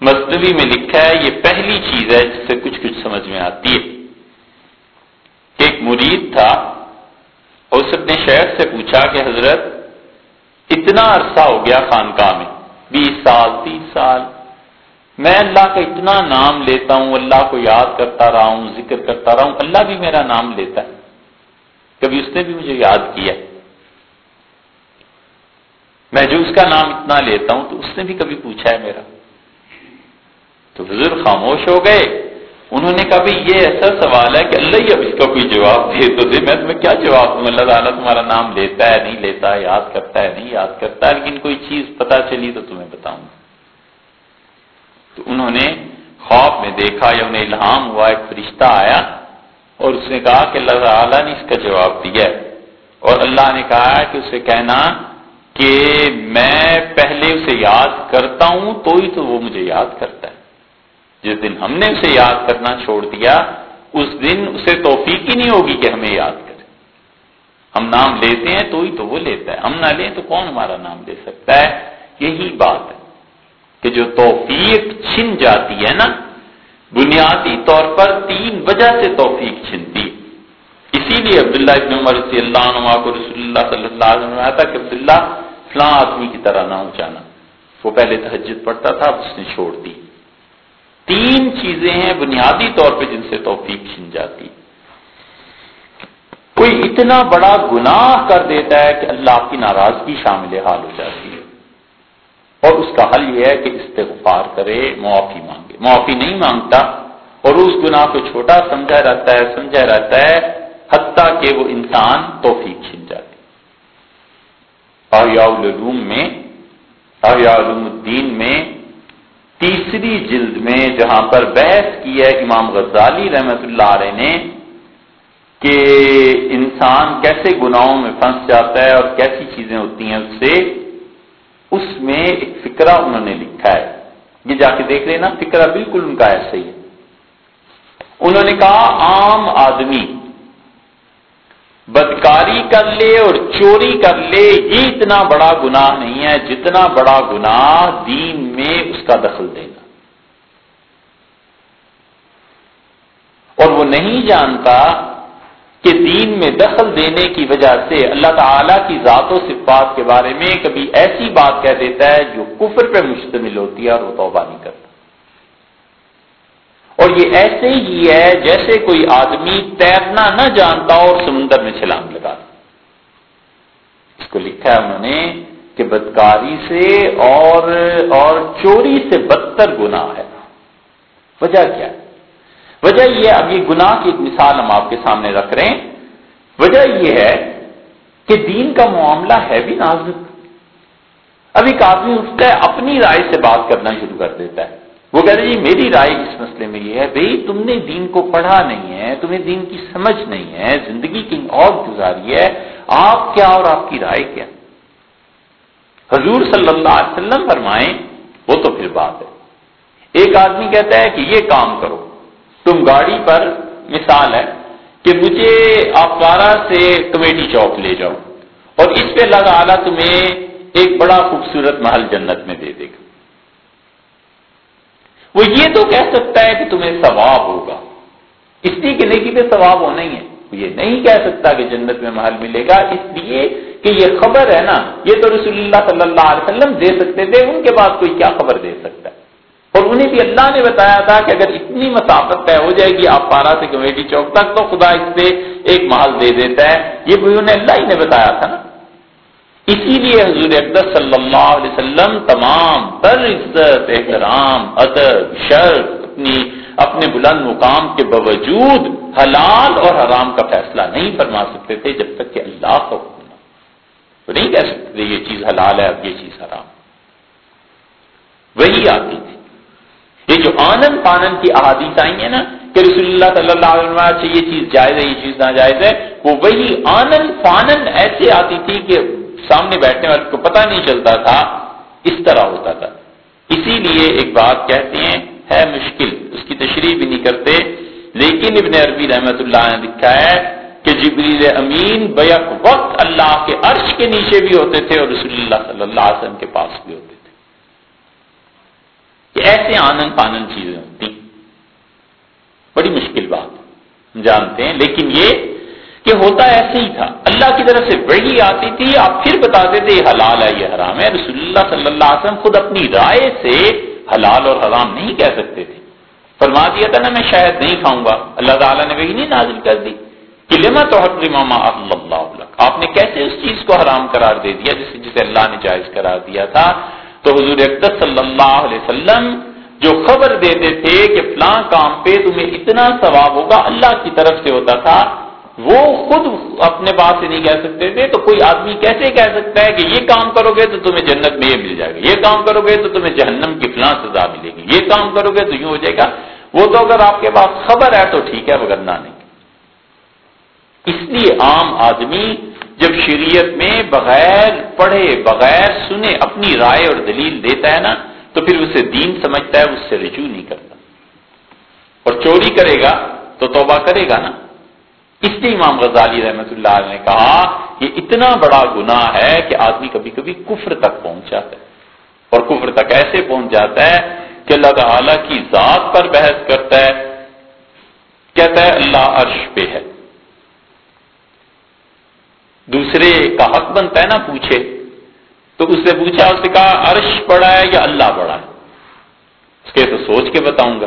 مصنوعی میں لکھا ہے، یہ پہلی چیز ہے جس سے کچھ کچھ سمجھ میں آتی ہے۔ ایک مرید تھا اور اس اپنے شہر سے پوچھا کہ حضرت، اتنا عرصہ ہو گیا خانقاہ میں، بیس سال، تیس سال۔ میں اللہ کا اتنا نام لیتا ہوں، اللہ کو یاد کرتا رہا ہوں، ذکر کرتا رہا ہوں، اللہ بھی میرا نام لیتا ہے۔ کبھی اس نے بھی مجھے یاد کیا۔ میں جو اس کا نام اتنا لیتا ہوں تو اس نے بھی کبھی پوچھا ہے میرا۔ تو بزرگ خاموش ہو گئے۔ انہوں نے کہا بھائی یہ ایسا سوال ہے کہ اللہ ہی اب اس کا کوئی جواب دے تو دے۔ میں تمہیں کیا جواب دوں؟ اللہ تعالیٰ تمہارا نام لیتا ہے، نہیں لیتا ہے یاد کرتا ہے، نہیں یاد کرتا ہے، لیکن کوئی چیز پتا چلی تو تمہیں بتاؤں۔ تو انہوں نے خواب میں دیکھا، یا انہیں الہام ہوا، ایک فرشتہ آیا اور اس نے کہا کہ اللہ تعالیٰ نے اس کا جواب دیا اور اللہ نے کہا کہ اسے کہنا کہ میں پہلے اسے یاد کرتا ہوں، تو ہی تو وہ مجھے یاد کرتا ہے۔ جس دن ہم نے اسے یاد کرنا چھوڑ دیا، اس دن اسے توفیق ہی نہیں ہوگی کہ ہمیں یاد کرے۔ ہم نام لیتے ہیں تو ہی تو وہ لیتا ہے۔ ہم نہ لیں تو کون ہمارا نام لے سکتا ہے؟ یہی بات ہے کہ جو توفیق چھن جاتی ہے نا، بنیادی طور پر تین وجہ سے توفیق چھنتی ہے۔ اسی لیے عبداللہ ابن عمر رضی اللہ عنہ کو رسول اللہ صلی اللہ علیہ وسلم آتا کہ عبداللہ، فلاں آدمی کی طرح نہ ہو جانا۔ وہ پہلے تحجد پڑھتا تھا اس نے چھوڑ دی۔ تین چیزیں ہیں بنیادی طور پہ جن سے توفیق چھن جاتی۔ کوئی اتنا بڑا گناہ کر دیتا ہے کہ اللہ کی ناراضگی شامل حال ہو جاتی ہے۔ اور اس کا حل یہ ہے کہ استغفار کرے، معافی مانگے۔ معافی نہیں مانگتا اور اس گناہ کو چھوٹا سمجھا رہتا ہے، سمجھا رہتا ہے، حتیٰ کہ وہ انسان توفیق چھن جاتی العلوم میں علوم الدین میں تیسری جلد میں جہاں پر بحث کی ہے امام غزالی رحمت اللہ علیہ نے کہ انسان کیسے گناہوں میں پھنس جاتا ہے اور کیسی چیزیں ہوتی ہیں اس سے، اس میں ایک فکرہ انہوں نے لکھا ہے۔ یہ جا کے دیکھ لینا، فکرہ بالکل ان کا ایسا ہی ہے۔ انہوں نے کہا، عام آدمی بدکاری کر لے اور چوری کر لے، یہ اتنا بڑا گناہ نہیں ہے جتنا بڑا گناہ دین میں اس کا دخل دینا اور وہ نہیں جانتا کہ دین میں دخل دینے کی وجہ سے اللہ تعالی کی ذات و صفات کے بارے میں کبھی ایسی بات کہہ دیتا ہے جو کفر پہ مشتمل ہوتی ہے اور وہ توبہ نہیں کرتا۔ اور یہ ایسے ہی ہے جیسے کوئی آدمی تیرنا نہ جانتا اور سمندر میں چھلانگ لگا اس کو لکھا ہے انہوں نے کہ بدکاری سے اور اور چوری سے بدتر گناہ ہے۔ وجہ کیا؟ ہے وجہ یہ اب یہ گناہ کی ایک مثال ہم آپ کے سامنے رکھ رہے ہیں۔ وجہ یہ ہے کہ دین کا معاملہ ہے بھی نازک۔ اب ایک آدمی اٹھتا ہے، اپنی رائے سے بات کرنا شروع کر دیتا ہے۔ وہ کہتے ہیں جی میری رائے اس مسئلے میں یہ ہے؟ بھائی تم نے دین کو پڑھا نہیں ہے، تمہیں دین کی سمجھ نہیں ہے، زندگی کی اور گزاری ہے، آپ کیا اور آپ کی رائے کیا؟ حضور صلی اللہ علیہ وسلم فرمائیں، وہ تو پھر بات ہے۔ ایک آدمی کہتا ہے کہ یہ کام کرو، تم گاڑی پر، مثال ہے، کہ مجھے آپ سے کمیٹی چوک لے جاؤ اور اس پہ لگا آلہ تمہیں ایک بڑا خوبصورت محل جنت میں دے دے گا۔ وہ یہ تو کہہ سکتا ہے کہ تمہیں ثواب ہوگا۔ اس لیے کہ نیکی پہ ثواب ہونا ہی ہے۔ وہ یہ نہیں کہہ سکتا کہ جنت میں محل ملے گا۔ اس لیے کہ یہ خبر ہے نا، یہ تو رسول اللہ صلی اللہ علیہ وسلم دے سکتے تھے، ان کے بعد کوئی کیا خبر دے سکتا ہے؟ اور انہیں بھی اللہ نے بتایا تھا کہ اگر اتنی مسافت طے ہو جائے گی، آپ پارا سے کمیٹی چوک تک، تو خدا اس سے ایک محل دے دیتا ہے۔ یہ بھی انہیں اللہ ہی نے بتایا تھا نا۔ اسی لیے حضور اقدس صلی اللہ علیہ وسلم تمام تر عزت، احترام، ادب شرط اپنی اپنے بلند مقام کے باوجود حلال اور حرام کا فیصلہ نہیں فرما سکتے تھے جب تک کہ اللہ کا حکم نہیں کہہ سکتے یہ چیز حلال ہے، اب یہ چیز حرام۔ وہی آتی تھی۔ یہ جو آنند پانند کی احادیث آئی ہیں نا کہ رسول اللہ صلی اللہ علیہ وسلم سے یہ چیز جائز ہے، یہ چیز ناجائز ہے، وہ وہی آنند پانند ایسے آتی تھی کہ سامنے بیٹھنے والے کو پتہ نہیں چلتا تھا، اس طرح ہوتا تھا۔ اسی لیے ایک بات کہتے ہیں، ہے مشکل، اس کی تشریح بھی نہیں کرتے۔ لیکن ابن عربی رحمت اللہ نے لکھا ہے کہ جبریل امین بیک وقت اللہ کے عرش کے نیچے بھی ہوتے تھے اور رسول اللہ صلی اللہ علیہ وسلم کے پاس بھی ہوتے تھے۔ کہ ایسے آنند پانند چیزیں ہوتی۔ بڑی مشکل بات جانتے ہیں۔ لیکن یہ کہ ہوتا ایسے ہی تھا۔ اللہ کی طرف سے وہی آتی تھی، آپ پھر بتاتے تھے، یہ حلال ہے، یہ حرام ہے۔ رسول اللہ صلی اللہ علیہ وسلم خود اپنی رائے سے حلال اور حرام نہیں کہہ سکتے تھے۔ فرما دیا تھا نا، میں شاید نہیں کھاؤں گا۔ اللہ تعالیٰ نے وہی نہیں نازل کر دی۔ کہ لما تو ماما اللہ آپ نے کیسے اس چیز کو حرام قرار دے دیا جسے جسے اللہ نے جائز قرار دیا تھا؟ تو حضور اقدس صلی اللہ علیہ وسلم جو خبر دیتے تھے کہ فلاں کام پہ تمہیں اتنا ثواب ہوگا، اللہ کی طرف سے ہوتا تھا۔ وہ خود اپنے بات سے نہیں کہہ سکتے تھے، تو کوئی آدمی کیسے کہہ سکتا ہے کہ یہ کام کرو گے تو تمہیں جنت میں یہ مل جائے گا، یہ کام کرو گے تو تمہیں جہنم کی فلاں سزا ملے گی، یہ کام کرو گے تو یوں ہو جائے گا۔ وہ تو اگر آپ کے پاس خبر ہے تو ٹھیک ہے وغیرہ نہیں۔ اس لیے عام آدمی جب شریعت میں بغیر پڑھے، بغیر سنے اپنی رائے اور دلیل دیتا ہے نا، تو پھر اسے دین سمجھتا ہے، اس سے رجوع نہیں کرتا۔ اور چوری کرے گا تو توبہ کرے گا نا۔ اس لیے امام غزالی رحمت اللہ نے کہا یہ اتنا بڑا گناہ ہے کہ آدمی کبھی کبھی کفر تک پہنچ جاتا ہے اور کفر تک ایسے پہنچ جاتا ہے کہ اللہ تعالی کی ذات پر بحث کرتا ہے، کہتا ہے اللہ عرش پہ ہے۔ دوسرے کا حق بنتا ہے نا پوچھے۔ تو اس سے پوچھا، اس نے کہا عرش بڑا ہے یا اللہ بڑا ہے؟ اس کے تو سوچ کے بتاؤں گا۔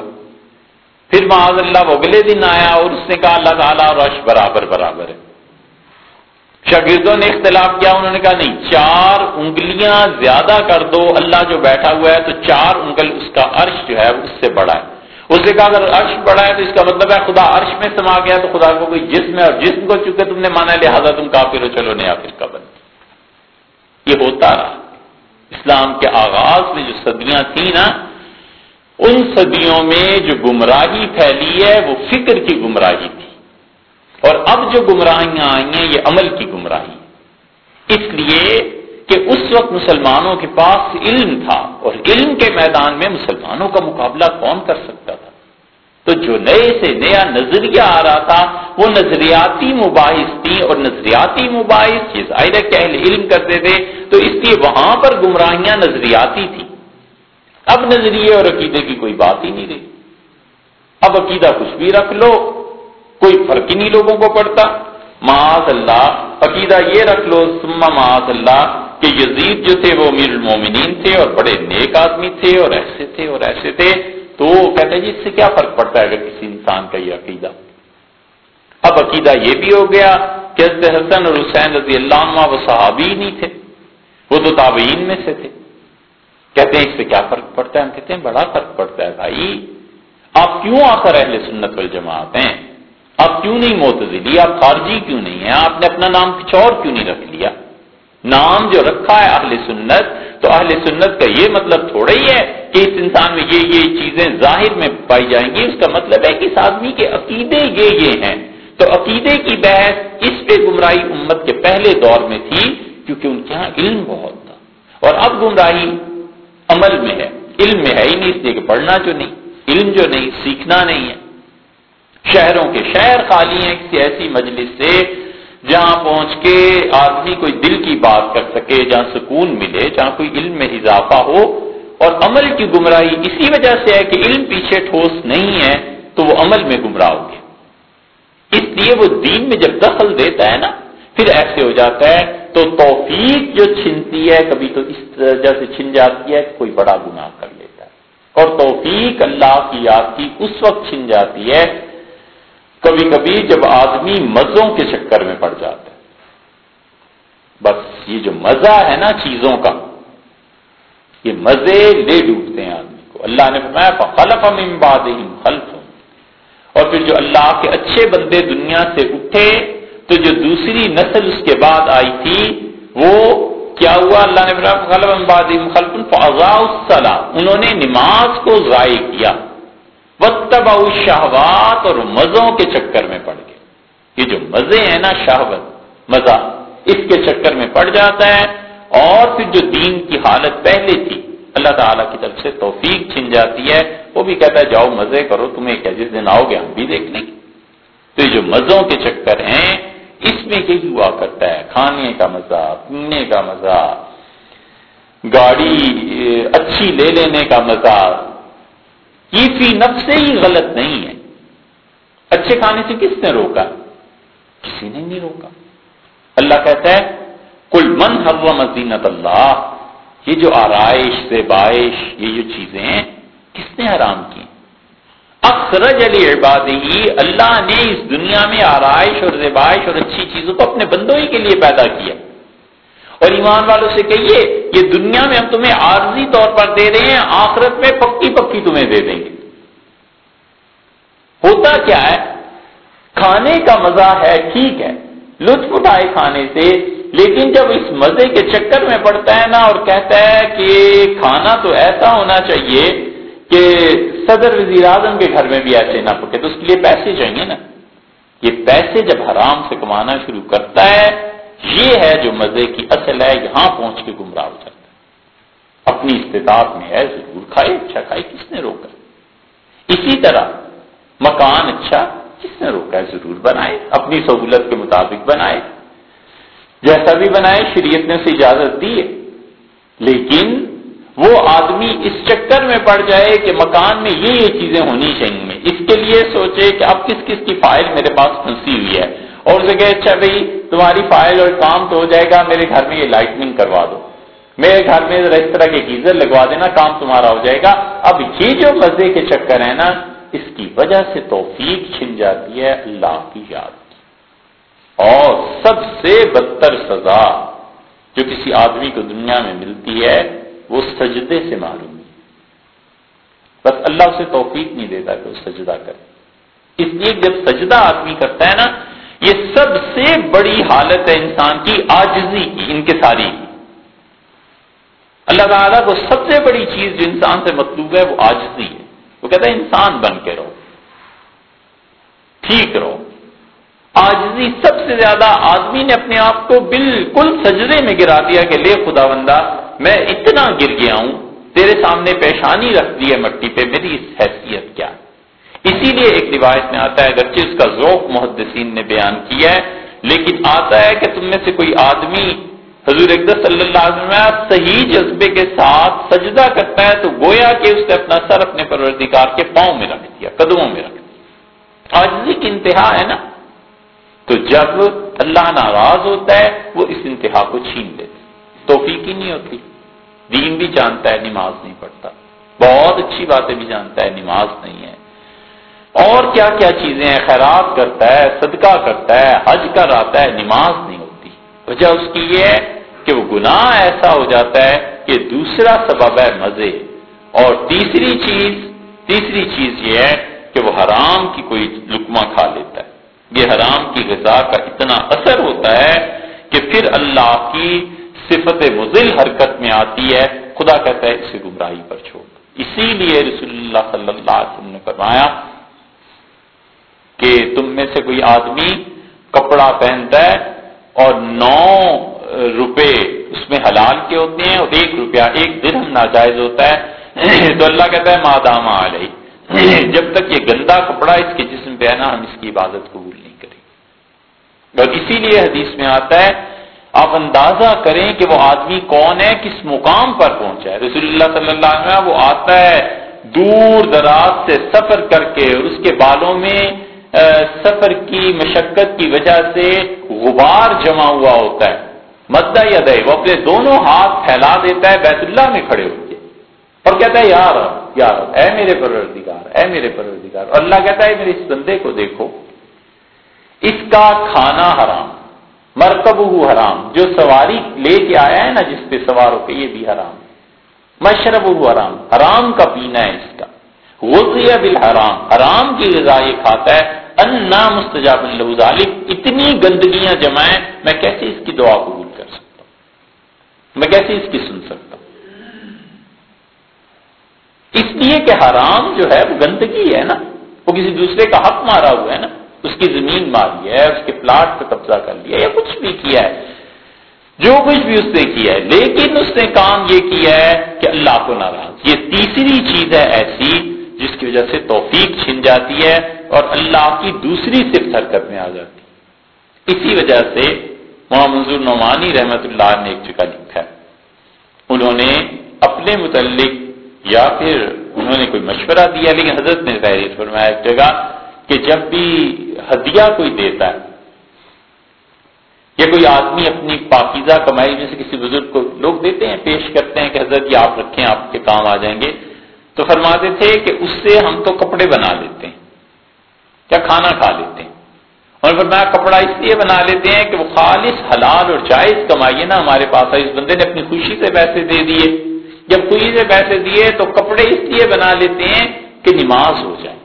پھر معاذ اللہ وہ اگلے دن آیا اور اس نے کہا اللہ تعالیٰ اور عرش برابر برابر ہے۔ شاگردوں نے اختلاف کیا، انہوں نے کہا نہیں، چار انگلیاں زیادہ کر دو، اللہ جو بیٹھا ہوا ہے تو چار انگل اس کا عرش جو ہے اس سے بڑا ہے۔ اس نے کہا اگر عرش بڑا ہے تو اس کا مطلب ہے خدا عرش میں سما گیا تو خدا کو کوئی جسم ہے اور جسم کو چکے تم نے مانا لہٰذا تم کافر ہو، چلو نہیں پھر کا بن۔ یہ ہوتا رہا۔ اسلام کے آغاز میں جو صدیاں تھیں نا ان صدیوں میں جو گمراہی پھیلی ہے، وہ فکر کی گمراہی تھی۔ اور اب جو گمراہیاں آئی ہیں، یہ عمل کی گمراہی۔ اس لیے کہ اس وقت مسلمانوں کے پاس علم تھا، اور علم کے میدان میں مسلمانوں کا مقابلہ کون کر سکتا تھا؟ تو جو نئے سے نیا نظریہ آ رہا تھا، وہ نظریاتی مباحث تھی، اور نظریاتی مباحث یہ ظاہر ہے کہ اہل علم کرتے تھے، تو اس لیے وہاں پر گمراہیاں نظریاتی تھی اب نظریے اور عقیدے کی کوئی بات ہی نہیں رہی۔ اب عقیدہ کچھ بھی رکھ لو، کوئی فرق ہی نہیں لوگوں کو پڑتا۔ معاذ اللہ، عقیدہ یہ رکھ لو سما معاذ اللہ، کہ یزید جو تھے وہ امیر المومنین تھے اور بڑے نیک آدمی تھے اور ایسے تھے اور ایسے تھے۔ تو کہتے ہیں جی اس سے کیا فرق پڑتا ہے اگر کسی انسان کا یہ عقیدہ؟ اب عقیدہ یہ بھی ہو گیا کہ حضرت حسن اور حسین رضی اللہ عنہ وہ صحابی نہیں تھے، وہ تو تابعین میں سے تھے۔ کہتے ہیں، اس سے کیا فرق پڑتا ہے؟ ہم کہتے ہیں، بڑا فرق پڑتا ہے بھائی۔ آپ کیوں آ کر اہل سنت والجماعت ہیں؟ آپ کیوں نہیں معتزلی؟ آپ خارجی کیوں نہیں ہیں؟ آپ نے اپنا نام کچھ اور کیوں نہیں رکھ لیا؟ نام جو رکھا ہے اہل سنت، تو اہل سنت کا یہ مطلب تھوڑا ہی ہے کہ اس انسان میں یہ یہ چیزیں ظاہر میں پائی جائیں گی۔ اس کا مطلب ہے کہ اس آدمی کے عقیدے یہ یہ ہیں۔ تو عقیدے کی بحث اس پہ گمراہی امت کے پہلے دور میں تھی، کیونکہ ان کے یہاں علم بہت تھا۔ اور اب گمراہی عمل میں ہے، علم میں ہے، ہی نہیں اس لیے کہ پڑھنا جو نہیں؟ علم جو نہیں، سیکھنا نہیں ہے۔ شہروں کے شہر خالی ہیں، کسی ایسی مجلس سے جہاں پہنچ کے آدمی کوئی دل کی بات کر سکے، جہاں سکون ملے، جہاں کوئی علم میں اضافہ ہو۔ اور عمل کی گمراہی اسی وجہ سے ہے کہ علم پیچھے ٹھوس نہیں ہے، تو وہ عمل میں گمراہ ہو گیا۔ اس لیے وہ دین میں جب دخل دیتا ہے نا، پھر ایسے ہو جاتا ہے تو توفیق جو چھنتی ہے، کبھی تو اس وجہ سے چھن جاتی ہے، کوئی بڑا گناہ کر لیتا ہے۔ اور توفیق اللہ کی یاد کی اس وقت چھن جاتی ہے کبھی کبھی جب آدمی مزوں کے چکر میں پڑ جاتا ہے۔ بس یہ جو مزہ ہے نا چیزوں کا، یہ مزے لے ڈوبتے ہیں آدمی کو۔ اللہ نے فرمایا خلف امباد خلف۔ اور پھر جو اللہ کے اچھے بندے دنیا سے اٹھے تو جو دوسری نسل اس کے بعد آئی تھی، وہ کیا ہوا؟ اللہ نے انہوں نے نماز کو ضائع کیا۔ وقتبا شہوات اور مزوں کے چکر میں پڑ گئے۔ یہ جو مزے ہیں نا، شہوت، مزہ، اس کے چکر میں پڑ جاتا ہے۔ اور پھر جو دین کی حالت پہلے تھی، اللہ تعالیٰ کی طرف سے توفیق چھن جاتی ہے۔ وہ بھی کہتا ہے، جاؤ مزے کرو، تمہیں کیا، جس دن آؤ گے ہم بھی دیکھ لیں گے تو یہ جو مزوں کے چکر ہیں اس میں یہی ہوا کرتا ہے، کھانے کا مزہ، پینے کا مزہ، گاڑی، اچھی لے لینے کا مزہ، یہ فی نفس سے ہی غلط نہیں ہے۔ اچھے کھانے سے کس نے روکا؟ کسی نے نہیں روکا۔ اللہ کہتا ہے کل من ہوا مزینت اللہ، یہ جو آرائش سے بائش یہ جو چیزیں ہیں، کس نے حرام کی؟ اکثرج علی عباد اللہ نے اس دنیا میں آرائش اور زبائش اور اچھی چیزوں کو اپنے بندوں ہی کے لیے پیدا کیا۔ اور ایمان والوں سے کہیے، یہ دنیا میں ہم تمہیں عارضی طور پر دے رہے ہیں، آخرت میں پکی پکی تمہیں دے دیں گے۔ ہوتا کیا ہے؟ کھانے کا مزہ ہے، ٹھیک ہے، لطف اٹھائے کھانے سے، لیکن جب اس مزے کے چکر میں پڑتا ہے نا اور کہتا ہے کہ کھانا تو ایسا ہونا چاہیے کہ صدر وزیر اعظم کے گھر میں بھی ایسے نہ پکے۔ تو اس کے لیے پیسے چاہیے نا۔ یہ پیسے جب حرام سے کمانا شروع کرتا ہے، یہ ہے جو مزے کی اصل ہے، یہاں پہنچ کے گمراہ ہو جاتا ہے۔ اپنی استطاعت میں ہے، ضرور کھائے اچھا کھائے، کس نے روکا؟ اسی طرح مکان اچھا کس نے روکا ہے؟ ضرور بنائے، اپنی سہولت کے مطابق بنائے۔ جیسا بھی بنائے، شریعت نے اسے اجازت دی ہے۔ لیکن وہ آدمی اس چکر میں پڑ جائے کہ مکان میں یہ یہ چیزیں ہونی چاہیے۔ اس کے لیے سوچے کہ اب کس کس کی فائل میرے پاس پھنسی ہوئی ہے۔ اور اسے کہ اچھا بھائی، تمہاری فائل اور کام تو ہو جائے گا، میرے گھر میں یہ لائٹنگ کروا دو۔ میرے گھر میں اس طرح کے گیزر لگوا دینا، کام تمہارا ہو جائے گا۔ اب یہ جو مزے کے چکر ہے نا، اس کی وجہ سے توفیق چھن جاتی ہے اللہ کی یاد اور سب سے بدتر سزا جو کسی آدمی کو دنیا میں ملتی ہے وہ سجدے سے معلوم ہے بس اللہ اسے توفیق نہیں دیتا کہ وہ سجدہ کرے۔ اس لیے جب سجدہ آدمی کرتا ہے نا، یہ سب سے بڑی حالت ہے انسان کی، آجزی کی، ان کے ساری اللہ تعالیٰ کو سب سے بڑی چیز جو انسان سے مطلوب ہے، وہ آجزی ہے۔ وہ کہتا ہے، انسان بن کے رہو۔ ٹھیک رہو۔ آجزی سب سے زیادہ آدمی نے اپنے آپ کو بالکل سجدے میں گرا دیا کہ لے خدا بندہ میں اتنا گر گیا ہوں، تیرے سامنے پیشانی رکھ دی ہے مٹی پہ، میری اس حیثیت کیا؟ اسی لیے ایک روایت میں آتا ہے، اگرچہ اس کا ذوق محدثین نے بیان کیا ہے، لیکن آتا ہے کہ تم میں سے کوئی آدمی، حضور اقدس صلی اللہ علیہ وسلم صحیح جذبے کے ساتھ سجدہ کرتا ہے، تو گویا کہ اس نے اپنا سر اپنے پروردگار کے پاؤں میں رکھ دیا، قدموں میں رکھ دیا۔ آجزی کی انتہا ہے نا؟ تو جب اللہ ناراض ہوتا ہے، وہ اس انتہا کو چھین لیتے توفیق ہی نہیں ہوتی۔ دین بھی جانتا ہے، نماز نہیں پڑھتا۔ بہت اچھی باتیں بھی جانتا ہے، نماز نہیں ہے۔ اور کیا کیا چیزیں ہیں؟ خیرات کرتا ہے، صدقہ کرتا ہے، حج کر آتا ہے، نماز نہیں ہوتی۔ وجہ اس کی یہ ہے کہ وہ گناہ ایسا ہو جاتا ہے کہ دوسرا سبب ہے مزے۔ اور تیسری چیز تیسری چیز یہ ہے کہ وہ حرام کی کوئی لکما کھا لیتا ہے۔ یہ حرام کی غذا کا اتنا اثر ہوتا ہے کہ پھر اللہ کی صفت مزل حرکت میں آتی ہے، خدا کہتا ہے اسے گمراہی پر چھوڑ اسی لیے رسول اللہ صلی اللہ علیہ وسلم نے فرمایا کہ تم میں سے کوئی آدمی کپڑا پہنتا ہے اور نو روپے اس میں حلال کے ہوتے ہیں اور ایک روپیہ ایک درہم ناجائز ہوتا ہے، تو اللہ کہتا ہے مادام علیہ جب تک یہ گندا کپڑا اس کے جسم پہ ہے نا، ہم اس کی عبادت قبول نہیں کریں۔ اور اسی لیے حدیث میں آتا ہے آپ اندازہ کریں کہ وہ آدمی کون ہے، کس مقام پر پہنچا ہے۔ رسول اللہ صلی اللہ علیہ وسلم وہ آتا ہے دور دراز سے سفر کر کے اور اس کے بالوں میں سفر کی مشقت کی وجہ سے غبار جمع ہوا ہوتا ہے۔ مدہ یا دے وہ اپنے دونوں ہاتھ پھیلا دیتا ہے بیت اللہ میں کھڑے ہوتے اور کہتا ہے یار یار اے میرے پروردگار، اے میرے پروردگار۔ اور اللہ کہتا ہے، میرے اس بندے کو دیکھو، اس کا کھانا حرام مرکب حرام، جو سواری لے کے آیا ہے نا جس پہ سوار ہو کے، یہ بھی حرام۔ مشرب حرام حرام کا پینا ہے اس کا۔ غزیہ بالحرام، حرام کی غذا یہ کھاتا ہے۔ انا مستجاب اللہ ذالک، اتنی گندگیاں جمائیں میں کیسے اس کی دعا قبول کر سکتا ہوں؟ میں کیسے اس کی سن سکتا ہوں؟ اس لیے کہ حرام جو ہے، وہ گندگی ہے نا۔ وہ کسی دوسرے کا حق مارا ہوا ہے نا۔ اس کی زمین ماری ہے، اس کے پلاٹ پہ قبضہ کر لیا یا کچھ بھی کیا ہے۔ جو کچھ بھی اس نے کیا ہے، لیکن اس نے کام یہ کیا ہے کہ اللہ کو ناراض۔ یہ تیسری چیز ہے ایسی جس کی وجہ سے توفیق چھن جاتی ہے اور اللہ کی دوسری صرف حرکت میں آ جاتی۔ ہے اسی وجہ سے محمد منظور نعمانی رحمت اللہ نے ایک جگہ لکھا ہے۔ انہوں نے اپنے متعلق یا پھر انہوں نے کوئی مشورہ دیا، لیکن حضرت نے تحریر فرمایا، ایک جگہ کہ جب بھی ہدیہ کوئی دیتا ہے، یا کوئی آدمی اپنی پاکیزہ کمائی میں سے کسی بزرگ کو لوگ دیتے ہیں، پیش کرتے ہیں کہ حضرت یہ آپ رکھیں، آپ کے کام آ جائیں گے، تو فرماتے تھے کہ اس سے ہم تو کپڑے بنا لیتے ہیں کیا کھانا کھا لیتے ہیں۔ اور فرمایا کپڑا اس لیے بنا لیتے ہیں کہ وہ خالص، حلال اور جائز کمائیے نا، ہمارے پاس اس بندے نے اپنی خوشی سے پیسے دے دیے۔ جب خوشی سے پیسے دیے تو کپڑے اس لیے بنا لیتے ہیں کہ نماز ہو جائے۔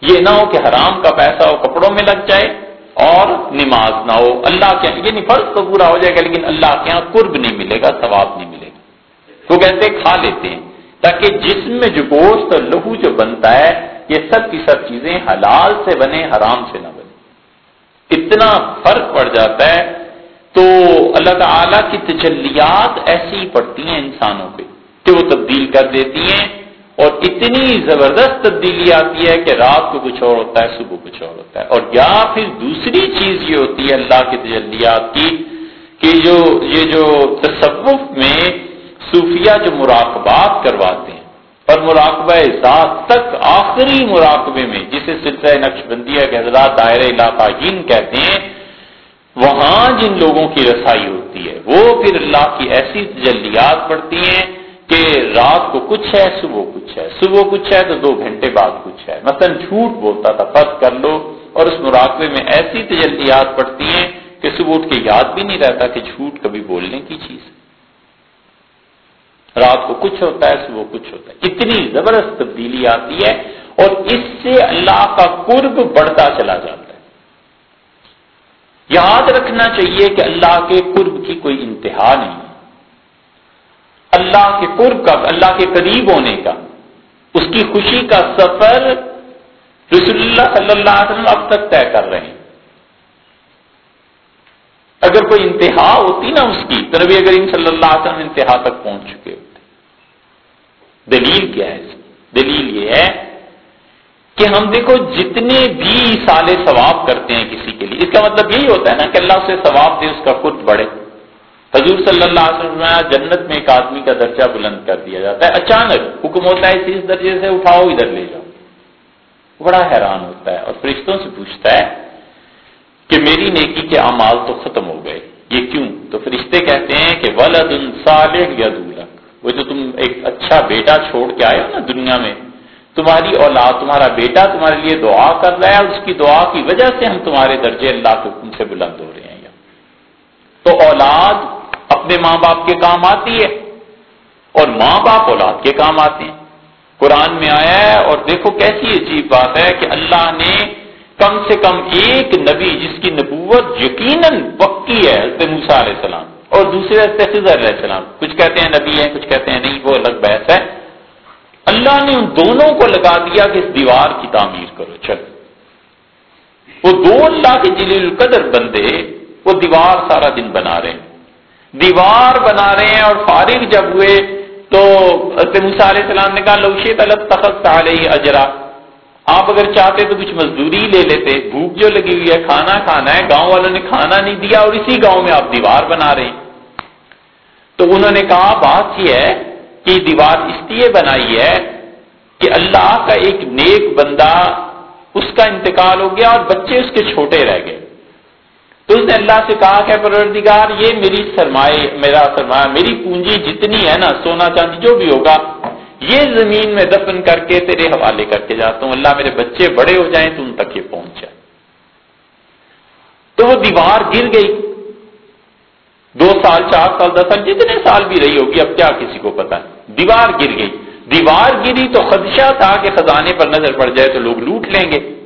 یہ نہ ہو کہ حرام کا پیسہ ہو کپڑوں میں لگ جائے اور نماز نہ ہو۔ اللہ کے یہ نہیں، فرض تو پورا ہو جائے گا، لیکن اللہ کے یہاں قرب نہیں ملے گا، ثواب نہیں ملے گا۔ وہ کہتے کھا لیتے ہیں، تاکہ جسم میں جو گوشت اور لہو جو بنتا ہے، یہ سب کی سب چیزیں حلال سے بنے حرام سے نہ بنے اتنا فرق پڑ جاتا ہے۔ تو اللہ تعالی کی تجلیات ایسی پڑتی ہیں انسانوں پہ، کہ وہ تبدیل کر دیتی ہیں۔ اور اتنی زبردست تبدیلی آتی ہے کہ رات کو کچھ اور ہوتا ہے، صبح کچھ اور ہوتا ہے۔ اور یا پھر دوسری چیز یہ ہوتی ہے اللہ کے تجلیات کی کہ جو، یہ جو تصوف میں صوفیہ جو مراقبات کرواتے ہیں، اور مراقبہ ذات تک آخری مراقبے میں، جسے سلسلہ نقش بندی کے حضرات دائرہ علاقہ کہتے ہیں، وہاں جن لوگوں کی رسائی ہوتی ہے، وہ پھر اللہ کی ایسی تجلیات پڑتی ہیں کہ رات کو کچھ ہے، صبح کچھ ہے۔ صبح کچھ ہے تو دو گھنٹے بعد کچھ ہے۔ مثلا جھوٹ بولتا تھا، فرض کر لو، اور اس مراقبے میں ایسی تجلیات پڑتی ہیں کہ صبح اٹھ کے یاد بھی نہیں رہتا کہ جھوٹ کبھی بولنے کی چیز ہے۔ رات کو کچھ ہوتا ہے، صبح کچھ ہوتا ہے۔ اتنی زبردست تبدیلی آتی ہے اور اس سے اللہ کا قرب بڑھتا چلا جاتا ہے۔ یاد رکھنا چاہیے کہ اللہ کے قرب کی کوئی انتہا نہیں ہے۔ اللہ کے قرب کا اللہ کے قریب ہونے کا۔ اس کی خوشی کا سفر رسول اللہ صلی اللہ علیہ وسلم اب تک طے کر رہے ہیں۔ اگر کوئی انتہا ہوتی نا اس کی تو نبی کریم صلی اللہ علیہ وسلم انتہا تک پہنچ چکے ہوتے۔ دلیل کیا ہے دلیل یہ ہے کہ ہم دیکھو جتنے بھی سال ثواب کرتے ہیں کسی کے لیے، اس کا مطلب یہی ہوتا ہے نا کہ اللہ سے ثواب دے، اس کا خود بڑھے۔ حضور صلی اللہ علیہ وسلم جنت میں ایک آدمی کا درجہ بلند کر دیا جاتا ہے۔ اچانک حکم ہوتا ہے اس درجے سے، اٹھاؤ، ادھر لے جاؤ۔ بڑا حیران ہوتا ہے اور فرشتوں سے پوچھتا ہے کہ میری نیکی کے اعمال تو ختم ہو گئے، یہ کیوں؟ تو فرشتے کہتے ہیں کہ ولد صالح یا دولک وہ جو تم ایک اچھا بیٹا چھوڑ کے آئے ہو نا دنیا میں، تمہاری اولاد، تمہارا بیٹا تمہارے لیے دعا کر رہا ہے اس کی دعا کی وجہ سے ہم تمہارے درجے اللہ کے حکم سے بلند ہو رہے ہیں۔ تو اولاد اپنے ماں باپ کے کام آتی ہے اور ماں باپ اولاد کے کام آتے ہیں۔ قرآن میں آیا ہے اور دیکھو کیسی عجیب بات ہے کہ اللہ نے کم سے کم ایک نبی جس کی نبوت یقیناً پکی ہے، حضرت موسا علیہ السلام، اور دوسرے خضر علیہ السلام۔ کچھ کہتے ہیں نبی ہیں، کچھ کہتے ہیں نہیں، وہ الگ بحث ہے۔ اللہ نے ان دونوں کو لگا دیا کہ اس دیوار کی تعمیر کرو چل وہ دو اللہ کے جلیل القدر بندے وہ دیوار سارا دن بنا رہے ہیں۔ دیوار بنا رہے ہیں اور فارغ جب ہوئے تو علیہ السلام نے کہا لوشیت الگ تخت اجرا۔ آپ اگر چاہتے تو کچھ مزدوری لے لیتے۔ بھوک جو لگی ہوئی ہے، کھانا کھانا ہے، گاؤں والوں نے کھانا نہیں دیا اور اسی گاؤں میں آپ دیوار بنا رہے ہیں۔ تو انہوں نے کہا، بات یہ ہے کہ دیوار اس لیے بنائی ہے کہ اللہ کا ایک نیک بندہ اس کا انتقال ہو گیا اور بچے اس کے چھوٹے رہ گئے۔ تو اس نے اللہ سے کہا کہ پروردگار، یہ میری سرمایہ، میرا سرمایہ، میری پونجی جتنی ہے نا، سونا چاندی جو بھی ہوگا، یہ زمین میں دفن کر کے تیرے حوالے کر کے جاتا ہوں۔ اللہ میرے بچے بڑے ہو جائیں، تو ان تک یہ پہنچ جائے۔ تو وہ دیوار گر گئی۔ دو سال، چار سال، دس سال، جتنے سال بھی رہی ہوگی، اب کیا کسی کو پتا ہے دیوار گر گئی۔ دیوار گری تو خدشہ تھا کہ خزانے پر نظر پڑ جائے تو لوگ لوٹ لیں گے۔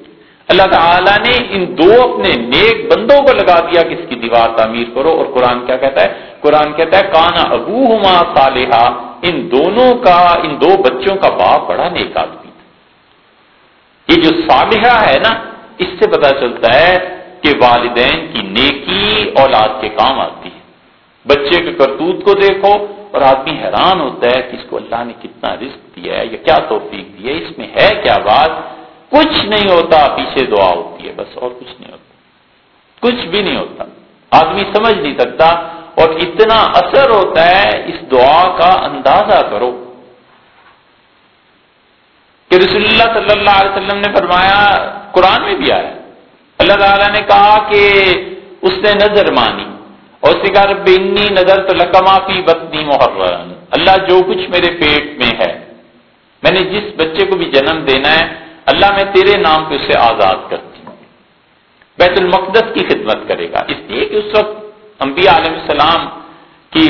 اللہ تعالیٰ نے ان دو اپنے نیک بندوں کو لگا دیا کہ اس کی دیوار تعمیر کرو اور قرآن کیا کہتا ہے؟ قرآن کہتا ہے، کانا ابو ہما صالحہ ان دونوں کا، ان دو بچوں کا باپ بڑا نیک آدمی یہ جو صالحہ ہے نا، اس سے پتا چلتا ہے کہ والدین کی نیکی اولاد کے کام آتی ہے۔ بچے کے کرتوت کو دیکھو اور آدمی حیران ہوتا ہے کہ اس کو اللہ نے کتنا رزق دیا ہے یا کیا توفیق دی ہے، اس میں ہے کیا بات؟ کچھ نہیں ہوتا، پیچھے دعا ہوتی ہے، بس اور کچھ نہیں ہوتا۔ کچھ بھی نہیں ہوتا۔ آدمی سمجھ نہیں سکتا، اور اتنا اثر ہوتا ہے، اس دعا کا اندازہ کرو۔ کہ رسول اللہ صلی اللہ علیہ وسلم نے فرمایا، قرآن میں بھی آیا۔ اللہ تعالیٰ نے کہا کہ اس نے نظر مانی۔ اور اس کہا بینی نظر تو لکما فی بتنی محرم اللہ جو کچھ میرے پیٹ میں ہے، میں نے جس بچے کو بھی جنم دینا ہے اللہ میں تیرے نام پہ اسے آزاد کرتی ہوں۔ بیت المقدس کی خدمت کرے گا۔ اس لیے کہ اس وقت انبیاء علیہ السلام کی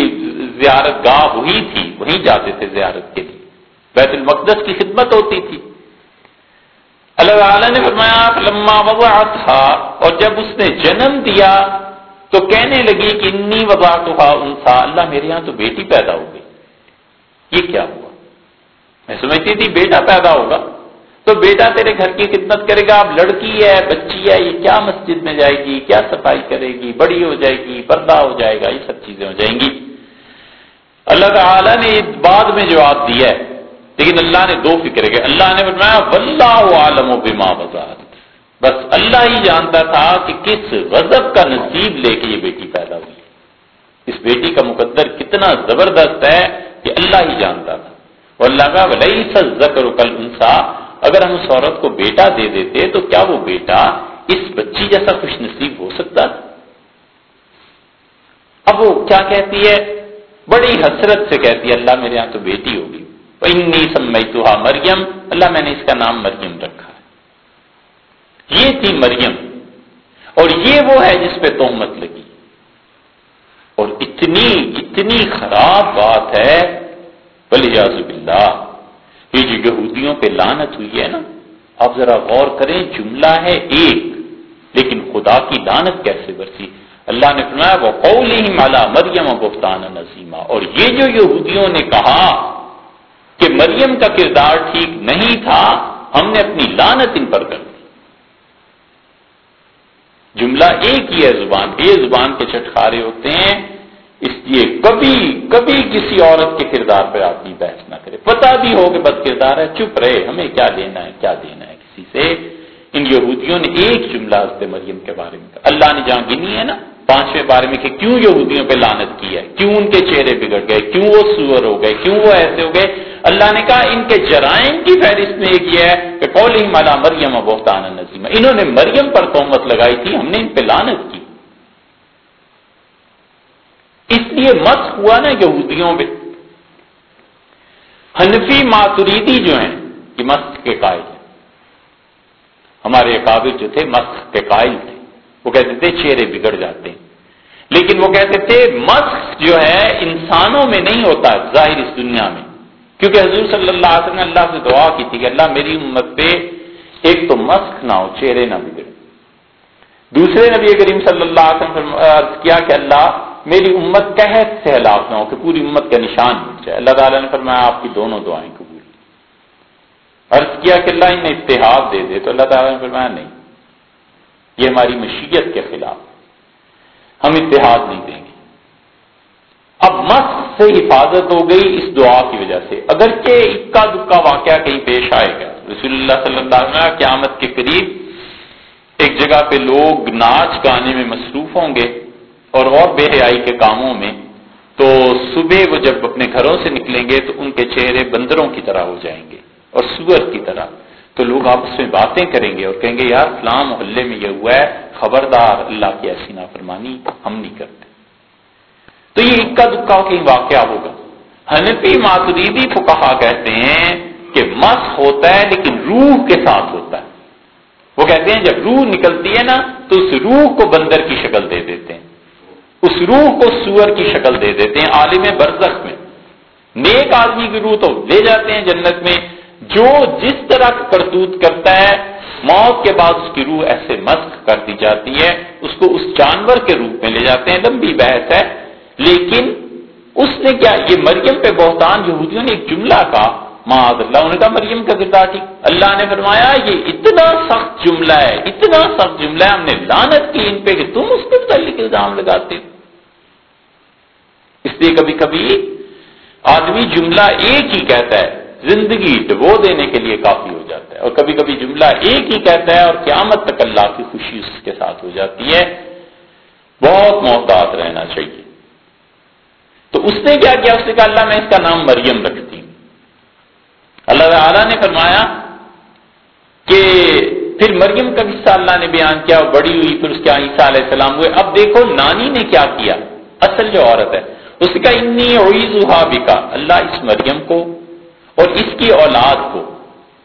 زیارت گاہ وہی تھی، وہیں جاتے تھے زیارت کے لیے۔ بیت المقدس کی خدمت ہوتی تھی۔ اللہ تعالیٰ نے فرمایا لما وضع تھا اور جب اس نے جنم دیا تو کہنے لگی کہ انی وضع تو انسا اللہ میرے یہاں تو بیٹی پیدا ہو گئی۔ یہ کیا ہوا؟ میں سمجھتی تھی بیٹا پیدا ہوگا۔ تو بیٹا تیرے گھر کی خدمت کرے گا، اب لڑکی ہے، بچی ہے، یہ کیا مسجد میں جائے گی، کیا صفائی کرے گی، بڑی ہو جائے گی، پردہ ہو جائے گا، یہ سب چیزیں ہو جائیں گی۔ اللہ تعالیٰ نے بعد میں جواب دیا ہے۔ لیکن اللہ نے دو فکر کے اللہ نے بتایا عالم و بما وزاد بس اللہ ہی جانتا تھا کہ کس غضب کا نصیب لے کے یہ بیٹی پیدا ہوئی۔ اس بیٹی کا مقدر کتنا زبردست ہے کہ اللہ ہی جانتا تھا۔ اور اللہ کا ولی ذکر کل انسا اگر ہم اس عورت کو بیٹا دے دیتے تو کیا وہ بیٹا اس بچی جیسا خوش نصیب ہو سکتا اب وہ کیا کہتی ہے؟ بڑی حسرت سے کہتی ہے، اللہ میرے یہاں تو بیٹی ہوگی۔ انی سمئی تو مریم اللہ میں نے اس کا نام مریم رکھا ہے۔ یہ تھی مریم۔ اور یہ وہ ہے جس پہ تومت لگی۔ اور اتنی اتنی خراب بات ہے۔ بلی اللہ یہ جو یہودیوں پہ لانت ہوئی ہے نا؟ آپ ذرا غور کریں، جملہ ہے ایک، لیکن خدا کی لانت کیسے برسی؟ اللہ نے فرمایا وہ قول مالا مریم گفتان نظیمہ اور یہ جو یہودیوں نے کہا کہ مریم کا کردار ٹھیک نہیں تھا، ہم نے اپنی لانت ان پر کر دی۔ جملہ ایک ہی ہے زبان، یہ زبان کے چٹکارے ہوتے ہیں۔ اس لیے کبھی کبھی کسی عورت کے کردار پہ آدمی بحث نہ کرے۔ پتا بھی ہو کہ بد کردار ہے، چپ رہے، ہمیں کیا دینا ہے، کیا دینا ہے کسی سے؟ ان یہودیوں نے ایک جملہ حضرت مریم کے بارے میں اللہ نے جہاں گنی ہے نا، پانچویں بارے میں کہ کیوں یہودیوں پہ لانت کی ہے؟ کیوں ان کے چہرے بگڑ گئے؟ کیوں وہ سور ہو گئے؟ کیوں وہ ایسے ہو گئے؟ اللہ نے کہا ان کے جرائم کی فہرست میں ایک یہ ہے کہ قول مالا مریم بہتان نظیم انہوں نے مریم پر تومت لگائی تھی، ہم نے ان پہ لانت کی۔ اس لیے مت ہوا نا یہودیوں پہ حنفی ماتریدی جو ہیں، یہ مست کے قائل ہیں۔ ہمارے اکابر جو تھے مست کے قائل تھے۔ وہ کہتے تھے، چہرے بگڑ جاتے ہیں۔ لیکن وہ کہتے تھے مسخ جو ہے، انسانوں میں نہیں ہوتا ظاہر اس دنیا میں۔ کیونکہ حضور صلی اللہ علیہ وسلم نے اللہ سے دعا کی تھی کہ اللہ میری امت پہ ایک تو مسخ نہ ہو، چہرے نہ بگڑے۔ دوسرے نبی کریم صلی اللہ علیہ وسلم کیا کہ اللہ میری امت قحط سے ہلاک نہ ہو کہ پوری امت کا نشان مل جائے۔ اللہ تعالیٰ نے فرمایا، آپ کی دونوں دعائیں قبول۔ عرض کیا کہ اللہ انہیں اتحاد دے دے، تو اللہ تعالیٰ نے فرمایا، نہیں۔ یہ ہماری مشیت کے خلاف۔ ہم اتحاد نہیں دیں گے۔ اب مس سے حفاظت ہو گئی اس دعا کی وجہ سے۔ اگرچہ اکا دکا واقعہ کہیں پیش آئے گا۔ رسول اللہ صلی اللہ علیہ وسلم قیامت کے قریب ایک جگہ پہ لوگ ناچ گانے میں مصروف ہوں گے۔ اور اور بے حیائی کے کاموں میں، تو صبح وہ جب اپنے گھروں سے نکلیں گے، تو ان کے چہرے بندروں کی طرح ہو جائیں گے اور سور کی طرح۔ تو لوگ آپس میں باتیں کریں گے اور کہیں گے، یار، فلاں محلے میں یہ ہوا ہے، خبردار، اللہ کی ایسی نافرمانی ہم نہیں کرتے۔ تو یہ اکا دکا کہیں واقعہ ہوگا۔ حنفی ماتریدی کو کہا کہتے ہیں کہ مس ہوتا ہے لیکن روح کے ساتھ ہوتا ہے۔ وہ کہتے ہیں، جب روح نکلتی ہے نا، تو اس روح کو بندر کی شکل دے دیتے ہیں۔ اس روح کو سور کی شکل دے دیتے ہیں عالم برزخ میں۔ نیک آدمی کی روح تو لے جاتے ہیں جنت میں۔ جو جس طرح کرتوت کرتا ہے، موت کے بعد اس کی روح ایسے مسق کر دی جاتی ہے۔ اس کو اس جانور کے روپ میں لے جاتے ہیں۔ لمبی بحث ہے۔ لیکن اس نے کیا؟ یہ مریم پہ بہتان یہودیوں نے ایک جملہ کا معاذ اللہ انہوں نے کہا مریم کا کردار ٹھیک اللہ نے فرمایا، یہ اتنا سخت جملہ ہے، اتنا سخت جملہ ہے، ہم نے لانت کی ان پہ کہ تم اس کے متعلق الزام لگاتے۔ اس لیے کبھی کبھی آدمی جملہ ایک ہی کہتا ہے، زندگی ڈبو دینے کے لیے کافی ہو جاتا ہے۔ اور کبھی کبھی جملہ ایک ہی کہتا ہے اور قیامت تک اللہ کی خوشی اس کے ساتھ ہو جاتی ہے۔ بہت محتاط رہنا چاہیے۔ تو اس نے کیا کیا؟ اس نے کہا، اللہ میں اس کا نام مریم رکھتی ہوں اللہ تعالیٰ نے فرمایا کہ پھر مریم کا قصہ اللہ نے بیان کیا، بڑی ہوئی، پھر اس کے عیسیٰ علیہ السلام ہوئے۔ اب دیکھو، نانی نے کیا کیا؟ اصل جو عورت ہے۔ اس کا انی عیزہ بکا، اللہ اس مریم کو اور اس کی اولاد کو۔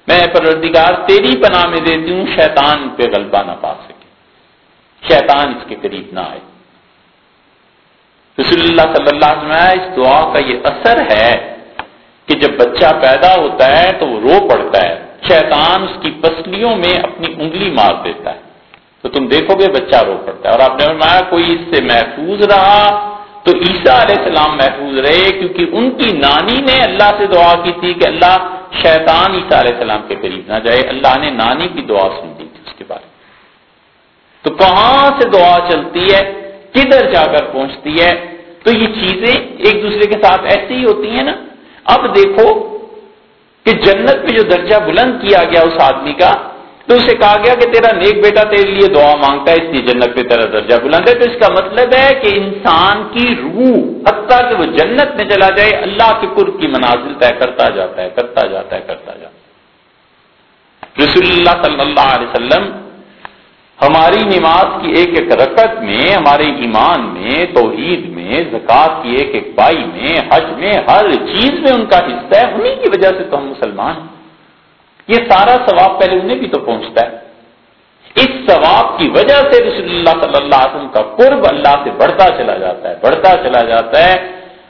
میں پروردگار تیری پناہ میں دیتی ہوں، شیطان پہ غلبہ نہ پا سکے۔ شیطان اس کے قریب نہ آئے۔ رسول اللہ صلی اللہ علیہ وسلم، اس دعا کا یہ اثر ہے کہ جب بچہ پیدا ہوتا ہے تو وہ رو پڑتا ہے۔ شیطان اس کی پسلیوں میں اپنی انگلی مار دیتا ہے۔ تو تم دیکھو گے بچہ رو پڑتا ہے۔ اور آپ نے فرمایا، کوئی اس سے محفوظ رہا تو عیسیٰ علیہ السلام محفوظ رہے کیونکہ ان کی نانی نے اللہ سے دعا کی تھی کہ اللہ شیطان عیسیٰ علیہ السلام کے قریب نہ جائے، اللہ نے نانی کی دعا سن دی تھی اس کے بارے تو کہاں سے دعا چلتی ہے؟ کدھر جا کر پہنچتی ہے؟ تو یہ چیزیں ایک دوسرے کے ساتھ ایسی ہی ہوتی ہیں نا۔ اب دیکھو کہ جنت میں جو درجہ بلند کیا گیا اس آدمی کا تو اسے کہا گیا کہ تیرا نیک بیٹا تیرے لیے دعا مانگتا ہے، اس لیے جنت پہ تیرا درجہ بلند ہے۔ تو اس کا مطلب ہے کہ انسان کی روح حتیٰ کہ وہ جنت میں چلا جائے، اللہ کے قرب کی منازل طے کرتا جاتا ہے، کرتا جاتا ہے، کرتا جاتا ہے۔ رسول اللہ صلی اللہ علیہ وسلم ہماری نماز کی ایک ایک رکت میں، ہمارے ایمان میں، توحید میں، زکوٰۃ کی ایک ایک بائی میں، حج میں، ہر چیز میں ان کا حصہ ہے۔ انہیں کی وجہ سے تو ہم مسلمان ہیں۔ یہ سارا ثواب پہلے انہیں بھی تو پہنچتا ہے۔ اس ثواب کی وجہ سے رسول اللہ صلی اللہ علیہ وسلم کا قرب اللہ سے بڑھتا چلا جاتا ہے، بڑھتا چلا جاتا ہے۔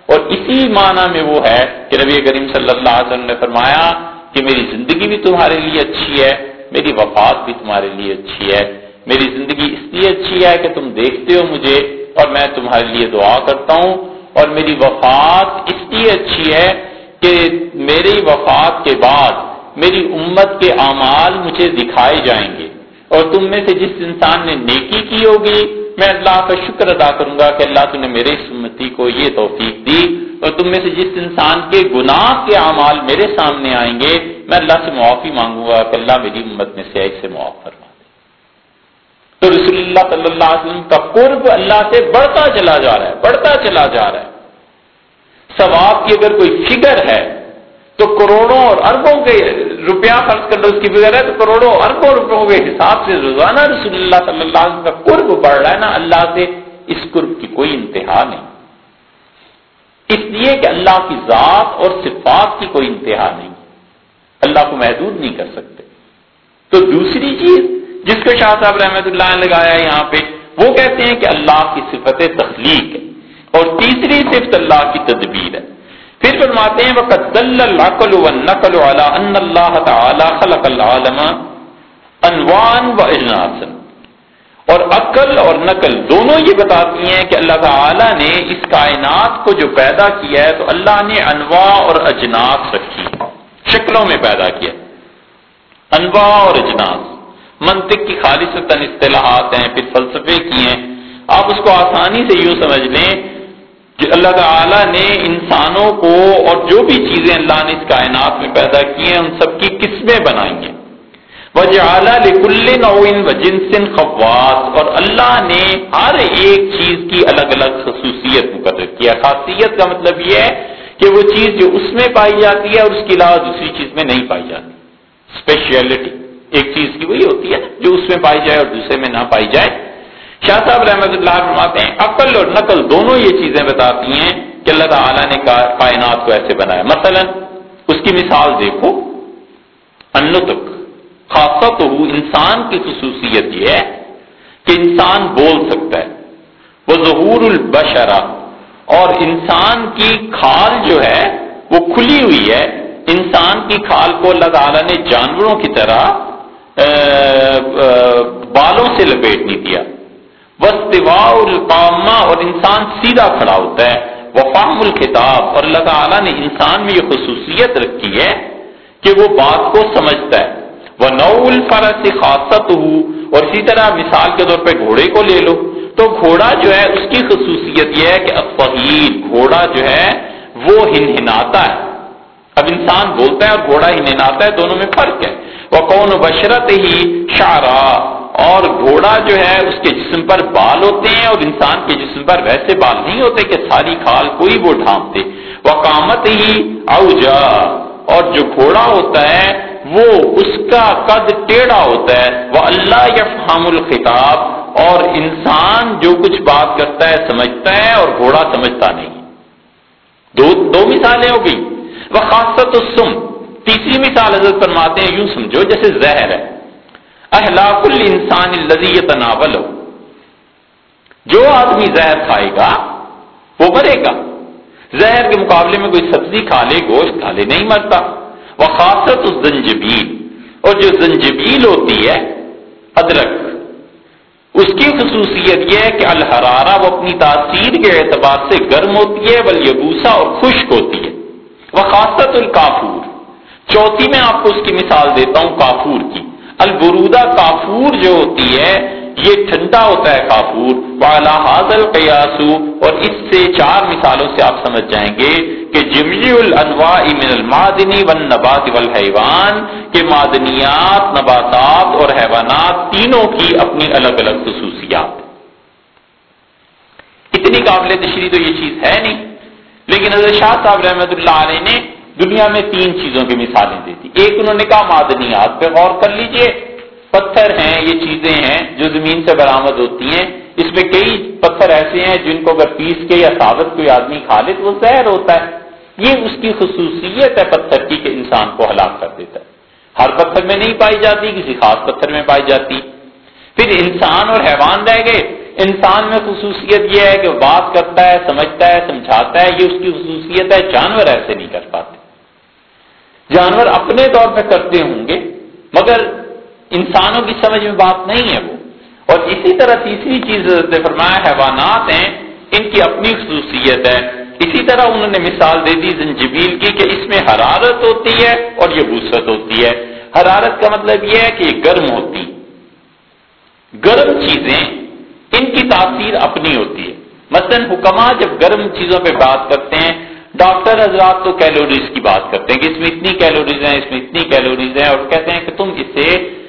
اور اسی معنی میں وہ ہے کہ نبی کریم صلی اللہ علیہ وسلم نے فرمایا کہ میری زندگی بھی تمہارے لیے اچھی ہے، میری وفات بھی تمہارے لیے اچھی ہے۔ میری زندگی اس لیے اچھی ہے کہ تم دیکھتے ہو مجھے اور میں تمہارے لیے دعا کرتا ہوں۔ اور میری وفات اس لیے اچھی ہے کہ میری وفات کے بعد میری امت کے اعمال مجھے دکھائے جائیں گے اور تم میں سے جس انسان نے نیکی کی ہوگی، میں اللہ کا شکر ادا کروں گا کہ اللہ نے میرے اس امتی کو یہ توفیق دی اور تم میں سے جس انسان کے گناہ کے اعمال میرے سامنے آئیں گے، میں اللہ سے معافی مانگوں گا کہ اللہ میری امت میں سے ایسے معاف فرما دے۔ تو رسول اللہ صلی اللہ علیہ وسلم کا قرب اللہ سے بڑھتا چلا جا رہا ہے، بڑھتا چلا جا رہا ہے۔ ثواب کی اگر کوئی فگر ہے تو کروڑوں اور اربوں کے روپیہ خرچ کرنا اس کی فکر ہے تو کروڑوں اربوں روپوں کے حساب سے روزانہ رسول اللہ صلی اللہ علیہ وسلم کا قرب بڑھ رہا ہے نا، اللہ سے اس قرب کی کوئی انتہا نہیں۔ اس لیے کہ اللہ کی ذات اور صفات کی کوئی انتہا نہیں۔ اللہ کو محدود نہیں کر سکتے۔ تو دوسری چیز جس کو شاہ صاحب رحمت اللہ نے لگایا یہاں پہ، وہ کہتے ہیں کہ اللہ کی صفت تخلیق ہے۔ اور تیسری صفت اللہ کی تدبیر ہے۔ پھر فرماتے ہیں وقت دل العقل والنقل على ان اللہ تعالی خلق العالم انوان و اجناسا اور عقل اور نقل دونوں یہ بتاتی ہیں کہ اللہ تعالی نے اس کائنات کو جو پیدا کیا ہے تو اللہ نے انواع اور اجناس رکھی، شکلوں میں پیدا کیا۔ انواع اور اجناس۔ منطق کی خالص اصطلاحات ہیں، پھر فلسفے کی ہیں۔ آپ اس کو آسانی سے یوں سمجھ لیں کہ اللہ تعالیٰ نے انسانوں کو اور جو بھی چیزیں اللہ نے اس کائنات میں پیدا کی ہیں، ان سب کی قسمیں بنائی ہیں۔ وجہ اعلیٰ و جنسن خواص، اور اللہ نے ہر ایک چیز کی الگ الگ خصوصیت مقرر کیا۔ خاصیت کا مطلب یہ ہے کہ وہ چیز جو اس میں پائی جاتی ہے اور اس کے علاوہ دوسری چیز میں نہیں پائی جاتی۔ اسپیشلٹی ایک چیز کی وہی ہوتی ہے جو اس میں پائی جائے اور دوسرے میں نہ پائی جائے۔ شاہ صاحب رحمت اللہ فرماتے ہیں، عقل اور نقل دونوں یہ چیزیں بتاتی ہیں کہ اللہ تعالیٰ نے کائنات کو ایسے بنایا۔ مثلا، اس کی مثال دیکھو۔ انتک خاصہ تو انسان کی خصوصیت یہ ہے کہ انسان بول سکتا ہے۔ وہ ظہور البشرا اور انسان کی کھال جو ہے، وہ کھلی ہوئی ہے۔ انسان کی کھال کو اللہ تعالیٰ نے جانوروں کی طرح بالوں سے لپیٹ نہیں دیا۔ وسطوا القامہ اور انسان سیدھا کھڑا ہوتا ہے۔ وفام الخطاب اور اللہ تعالیٰ نے انسان میں یہ خصوصیت رکھی ہے کہ وہ بات کو سمجھتا ہے۔ وہ نو الفرا خاصت ہو اور اسی طرح مثال کے طور پہ گھوڑے کو لے لو۔ تو گھوڑا جو ہے، اس کی خصوصیت یہ ہے کہ افہید گھوڑا جو ہے، وہ ہنہناتا ہے۔ اب انسان بولتا ہے اور گھوڑا ہنہناتا ہے، دونوں میں فرق ہے۔ وہ کون بشرت ہی شارا اور گھوڑا جو ہے، اس کے جسم پر بال ہوتے ہیں اور انسان کے جسم پر ویسے بال نہیں ہوتے کہ ساری کھال کوئی وہ ڈھانپتے۔ وہ کامت ہی اوجا۔ اور جو گھوڑا ہوتا ہے، وہ اس کا قد ٹیڑھا ہوتا ہے۔ وہ اللہ یفہم الخطاب۔ اور انسان جو کچھ بات کرتا ہے، سمجھتا ہے اور گھوڑا سمجھتا نہیں۔ دو دو مثالیں ہو گئی۔ وہ خاصت السم۔ تیسری مثال حضرت فرماتے ہیں، یوں سمجھو جیسے زہر ہے۔ احلاق الانسان الذي يتناول جو آدمی زہر کھائے گا، وہ مرے گا۔ زہر کے مقابلے میں کوئی سبزی کھا لے، گوشت کھا لے، نہیں مرتا۔ وہ خاصت الزنجبیل۔ اور جو زنجبیل ہوتی ہے، ادرک۔ اس کی خصوصیت یہ ہے کہ الحرارہ وہ اپنی تاثیر کے اعتبار سے گرم ہوتی ہے بل اور خشک ہوتی ہے۔ وہ خاصت الکافور۔ چوتھی میں آپ کو اس کی مثال دیتا ہوں، کافور کی۔ البرودہ کافور جو ہوتی ہے، یہ ٹھنڈا ہوتا ہے کافور۔ والا حاضل قیاسو، اور اس سے چار مثالوں سے آپ سمجھ جائیں گے کہ جمجی الانواع من المادنی والنبات والحیوان کے معدنیات، نباتات اور حیوانات تینوں کی اپنی الگ الگ خصوصیات۔ اتنی قابل تشریح تو یہ چیز ہے نہیں۔ لیکن حضرت شاہ صاحب رحمت اللہ علیہ نے دنیا میں تین چیزوں کی مثالیں دی تھی ایک انہوں نے کہا، معدنیات۔ پہ غور کر لیجیے، پتھر ہیں، یہ چیزیں ہیں جو زمین سے برآمد ہوتی ہیں۔ اس میں کئی پتھر ایسے ہیں جن کو اگر پیس کے یا ثابت کوئی آدمی کھا لے تو وہ زہر ہوتا ہے۔ یہ اس کی خصوصیت ہے، پتھر کی، کہ انسان کو ہلاک کر دیتا ہے۔ ہر پتھر میں نہیں پائی جاتی، کسی خاص پتھر میں پائی جاتی۔ پھر انسان اور حیوان رہ گئے۔ انسان میں خصوصیت یہ ہے کہ بات کرتا ہے، سمجھتا ہے، سمجھاتا ہے، یہ اس کی خصوصیت ہے، جانور ایسے نہیں کر پاتے۔ جانور اپنے طور پہ کرتے ہوں گے، مگر انسانوں کی سمجھ میں بات نہیں ہے وہ۔ اور اسی طرح تیسری چیز فرمایا، حیوانات ہیں، ان کی اپنی خصوصیت ہے۔ اسی طرح انہوں نے مثال دے دی زنجبیل کی کہ اس میں حرارت ہوتی ہے اور یہ بوسرت ہوتی ہے۔ حرارت کا مطلب یہ ہے کہ یہ گرم ہوتی۔ گرم چیزیں، ان کی تاثیر اپنی ہوتی ہے۔ مثلا حکما جب گرم چیزوں پہ بات کرتے ہیں ڈاکٹر حضرات تو کیلوریز کی بات کرتے ہیں کہ اس میں اتنی کیلوریز ہیں، اس میں اتنی کیلوریز ہیں اور کہتے ہیں کہ تم اسے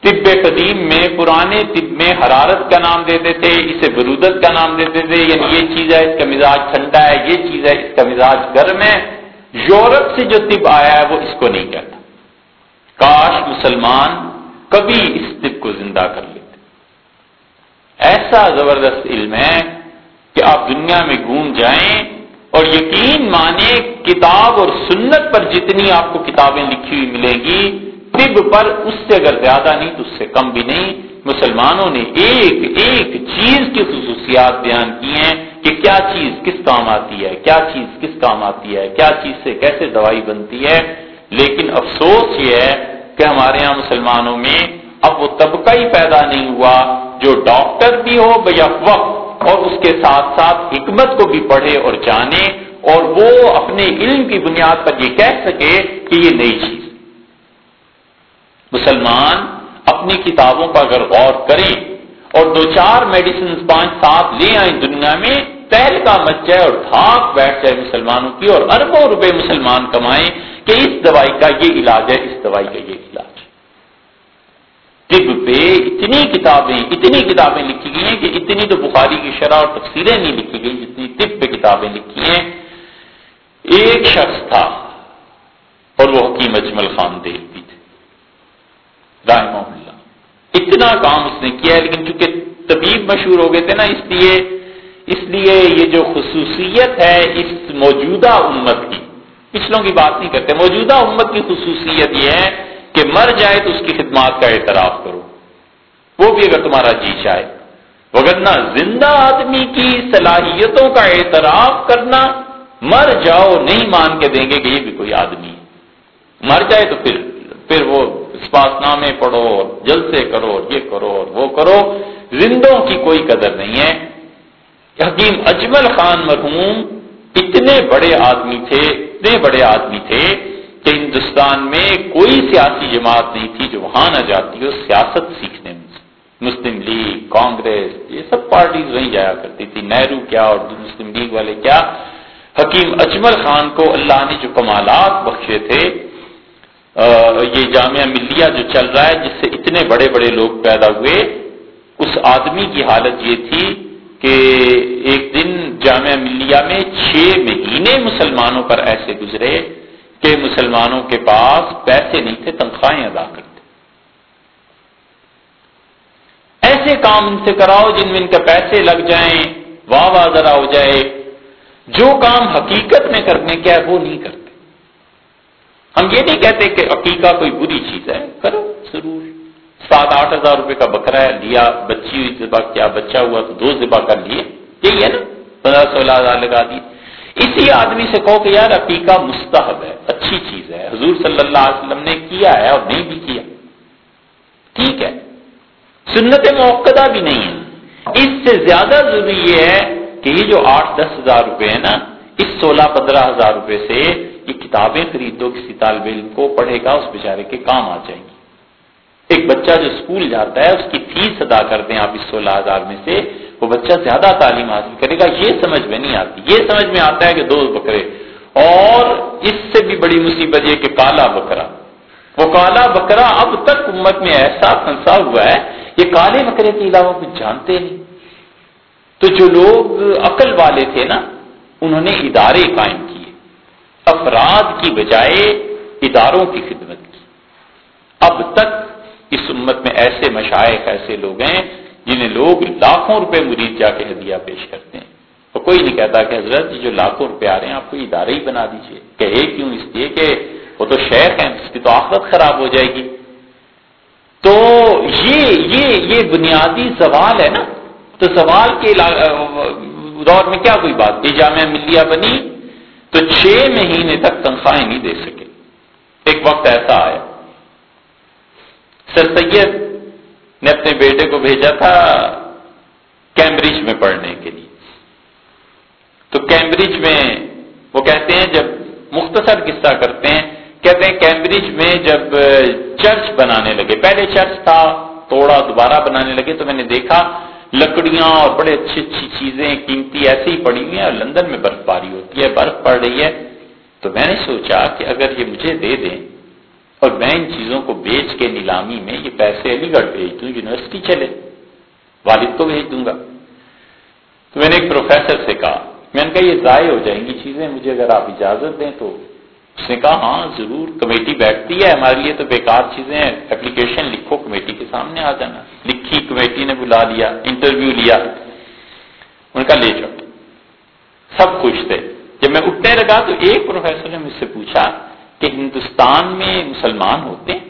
طب قدیم میں، پرانے طب میں حرارت کا نام دیتے تھے، اسے برودت کا نام دیتے تھے یعنی یہ چیز ہے، اس کا مزاج ٹھنڈا ہے، یہ چیز ہے، اس کا مزاج گرم ہے۔ یورپ سے جو طب آیا ہے، وہ اس کو نہیں کہتا۔ کاش مسلمان کبھی اس طب کو زندہ کر لیتے۔ ایسا زبردست علم ہے کہ آپ دنیا میں گھوم جائیں اور یقین مانے کتاب اور سنت پر جتنی آپ کو کتابیں لکھی ہوئی ملیں گی، طب پر اس سے اگر زیادہ نہیں تو اس سے کم بھی نہیں۔ مسلمانوں نے ایک ایک چیز کی خصوصیات بیان کی ہیں کہ کیا چیز کس کام آتی ہے، کیا چیز کس کام آتی ہے، کیا چیز سے کیسے دوائی بنتی ہے۔ لیکن افسوس یہ ہے کہ ہمارے یہاں مسلمانوں میں اب وہ طبقہ ہی پیدا نہیں ہوا جو ڈاکٹر بھی ہو بھیا وقت اور اس کے ساتھ ساتھ حکمت کو بھی پڑھے اور جانے اور وہ اپنے علم کی بنیاد پر یہ کہہ سکے کہ یہ نئی چیز مسلمان اپنی کتابوں پر اگر غور کریں اور دو چار میڈیسن پانچ سات لے آئیں دنیا میں پہل کا مچ جائے اور دھاک بیٹھ جائے مسلمانوں کی اور اربوں روپے مسلمان کمائیں کہ اس دوائی کا یہ علاج ہے، اس دوائی کا یہ علاج طب پہ اتنی کتابیں اتنی کتابیں لکھی گئی ہیں کہ اتنی تو بخاری کی شرح اور تفصیلیں نہیں لکھی گئی جتنی طب پہ کتابیں لکھی ہیں۔ ایک شخص تھا اور وہ حکیم اجمل خان دیو بھی تھے رائے اللہ۔ اتنا کام اس نے کیا ہے لیکن چونکہ طبیب مشہور ہو گئے تھے نا، اس لیے اس لیے یہ جو خصوصیت ہے اس موجودہ امت کی، پچھلوں کی بات نہیں کرتے، موجودہ امت کی خصوصیت یہ ہے کہ مر جائے تو اس کی خدمات کا اعتراف کرو۔ وہ بھی اگر تمہارا جی چاہے۔ وغیرہ زندہ آدمی کی صلاحیتوں کا اعتراف کرنا مر جاؤ نہیں مان کے دیں گے کہ یہ بھی کوئی آدمی مر جائے تو پھر پھر وہ اسپاس نامے پڑھو جلد سے کرو یہ کرو وہ کرو۔ زندوں کی کوئی قدر نہیں ہے۔ حکیم اجمل خان مرحوم اتنے بڑے آدمی تھے، اتنے بڑے آدمی تھے کہ ہندوستان میں کوئی سیاسی جماعت نہیں تھی جو وہاں نہ جاتی ہو سیاست سیکھنے میں مسلم لیگ، کانگریس، یہ سب پارٹیز وہیں جایا کرتی تھی۔ نہرو کیا اور مسلم لیگ والے کیا؟ حکیم اجمل خان کو اللہ نے جو کمالات بخشے تھے یہ جامعہ ملیہ جو چل رہا ہے، جس سے اتنے بڑے بڑے لوگ پیدا ہوئے، اس آدمی کی حالت یہ تھی کہ ایک دن جامعہ ملیہ میں چھ مہینے مسلمانوں پر ایسے گزرے۔ کہ مسلمانوں کے پاس پیسے نہیں تھے، تنخواہیں ادا کرتے۔ ایسے کام ان سے کراؤ جن میں ان کے پیسے لگ جائیں، واہ واہ ذرا ہو جائے۔ جو کام حقیقت میں کرنے کیا ہے وہ نہیں کرتے۔ ہم یہ نہیں کہتے کہ عقیقہ کوئی بری چیز ہے، کرو ضرور۔ سات آٹھ ہزار روپے کا بکرا ہے، لیا، بچی ہوئی ذبح کیا بچہ ہوا تو دو ذبح کر لیے۔ یہی ہے نا۔ پندرہ سولہ ہزار لگا دی اسی آدمی سے کہو کہ یار عقیقہ مستحب ہے، اچھی چیز ہے۔ حضور صلی اللہ علیہ وسلم نے کیا ہے اور نہیں بھی کیا۔ ٹھیک ہے۔ سنت موقع بھی نہیں ہے۔ اس سے زیادہ ضروری یہ ہے کہ یہ جو آٹھ دس ہزار روپے ہے نا، اس سولہ پندرہ ہزار روپے سے یہ کتابیں خرید دو کسی طالب علم کو پڑھے گا، اس بیچارے کے کام آ جائیں گی۔ ایک بچہ جو اسکول جاتا ہے، اس کی فیس ادا کر دیں آپ اس سولہ ہزار میں سے۔ وہ بچہ زیادہ تعلیم حاصل کرے گا، یہ سمجھ میں نہیں آتی۔ یہ سمجھ میں آتا ہے کہ دو بکرے۔ اور اس سے بھی بڑی مصیبت یہ کہ کالا بکرا۔ وہ کالا بکرا اب تک امت میں ایسا پھنسا ہوا ہے، یہ کالے بکرے کے علاوہ کچھ جانتے نہیں۔ تو جو لوگ عقل والے تھے نا، انہوں نے ادارے قائم کیے۔ افراد کی بجائے اداروں کی خدمت کی۔ اب تک اس امت میں ایسے مشائق، ایسے لوگ ہیں جنہیں لوگ لاکھوں روپے مرید جا کے ہدیہ پیش کرتے ہیں۔ تو کوئی نہیں کہتا کہ حضرت جی جو لاکھوں روپے آ رہے ہیں، آپ کو ادارے ہی بنا دیجیے کہے کیوں اس لیے کہ وہ تو شیخ ہیں، اس کی تو آخرت خراب ہو جائے گی۔ تو یہ یہ یہ بنیادی سوال ہے نا۔ تو سوال کے دور میں کیا کوئی بات؟ یہ جامعہ ملیہ بنی تو چھ مہینے تک تنخواہیں نہیں دے سکے۔ ایک وقت ایسا آیا۔ سر سید نے اپنے بیٹے کو بھیجا تھا کیمبرج میں پڑھنے کے لیے۔ تو کیمبرج میں وہ کہتے ہیں جب مختصر قصہ کرتے ہیں، کہتے ہیں کیمبرج میں جب چرچ بنانے لگے، پہلے چرچ تھا توڑا دوبارہ بنانے لگے تو میں نے دیکھا لکڑیاں اور بڑے اچھی اچھی چیزیں، قیمتی ایسے ہی پڑی ہوئی ہیں اور لندن میں برف باری ہوتی ہے، برف پڑ رہی ہے۔ تو میں نے سوچا کہ اگر یہ مجھے دے دیں اور میں ان چیزوں کو بیچ کے نیلامی میں یہ پیسے علی گڑھ بھیج دوں، یونیورسٹی چلے۔ والد کو بھیج دوں گا۔ تو میں نے ایک پروفیسر سے کہا، میں نے کہا، یہ ضائع ہو جائیں گی چیزیں، مجھے اگر آپ اجازت دیں تو۔ اس نے کہا ہاں ضرور، کمیٹی بیٹھتی ہے ہمارے لیے تو بیکار چیزیں اپلیکیشن لکھو، کمیٹی کے سامنے آ جانا۔ لکھی، کمیٹی نے بلا لیا، انٹرویو لیا۔ ان کا لے جاؤ۔ سب خوش تھے۔ جب میں اٹھنے لگا تو ایک پروفیسر نے مجھ سے پوچھا کہ ہندوستان میں مسلمان ہوتے ہیں؟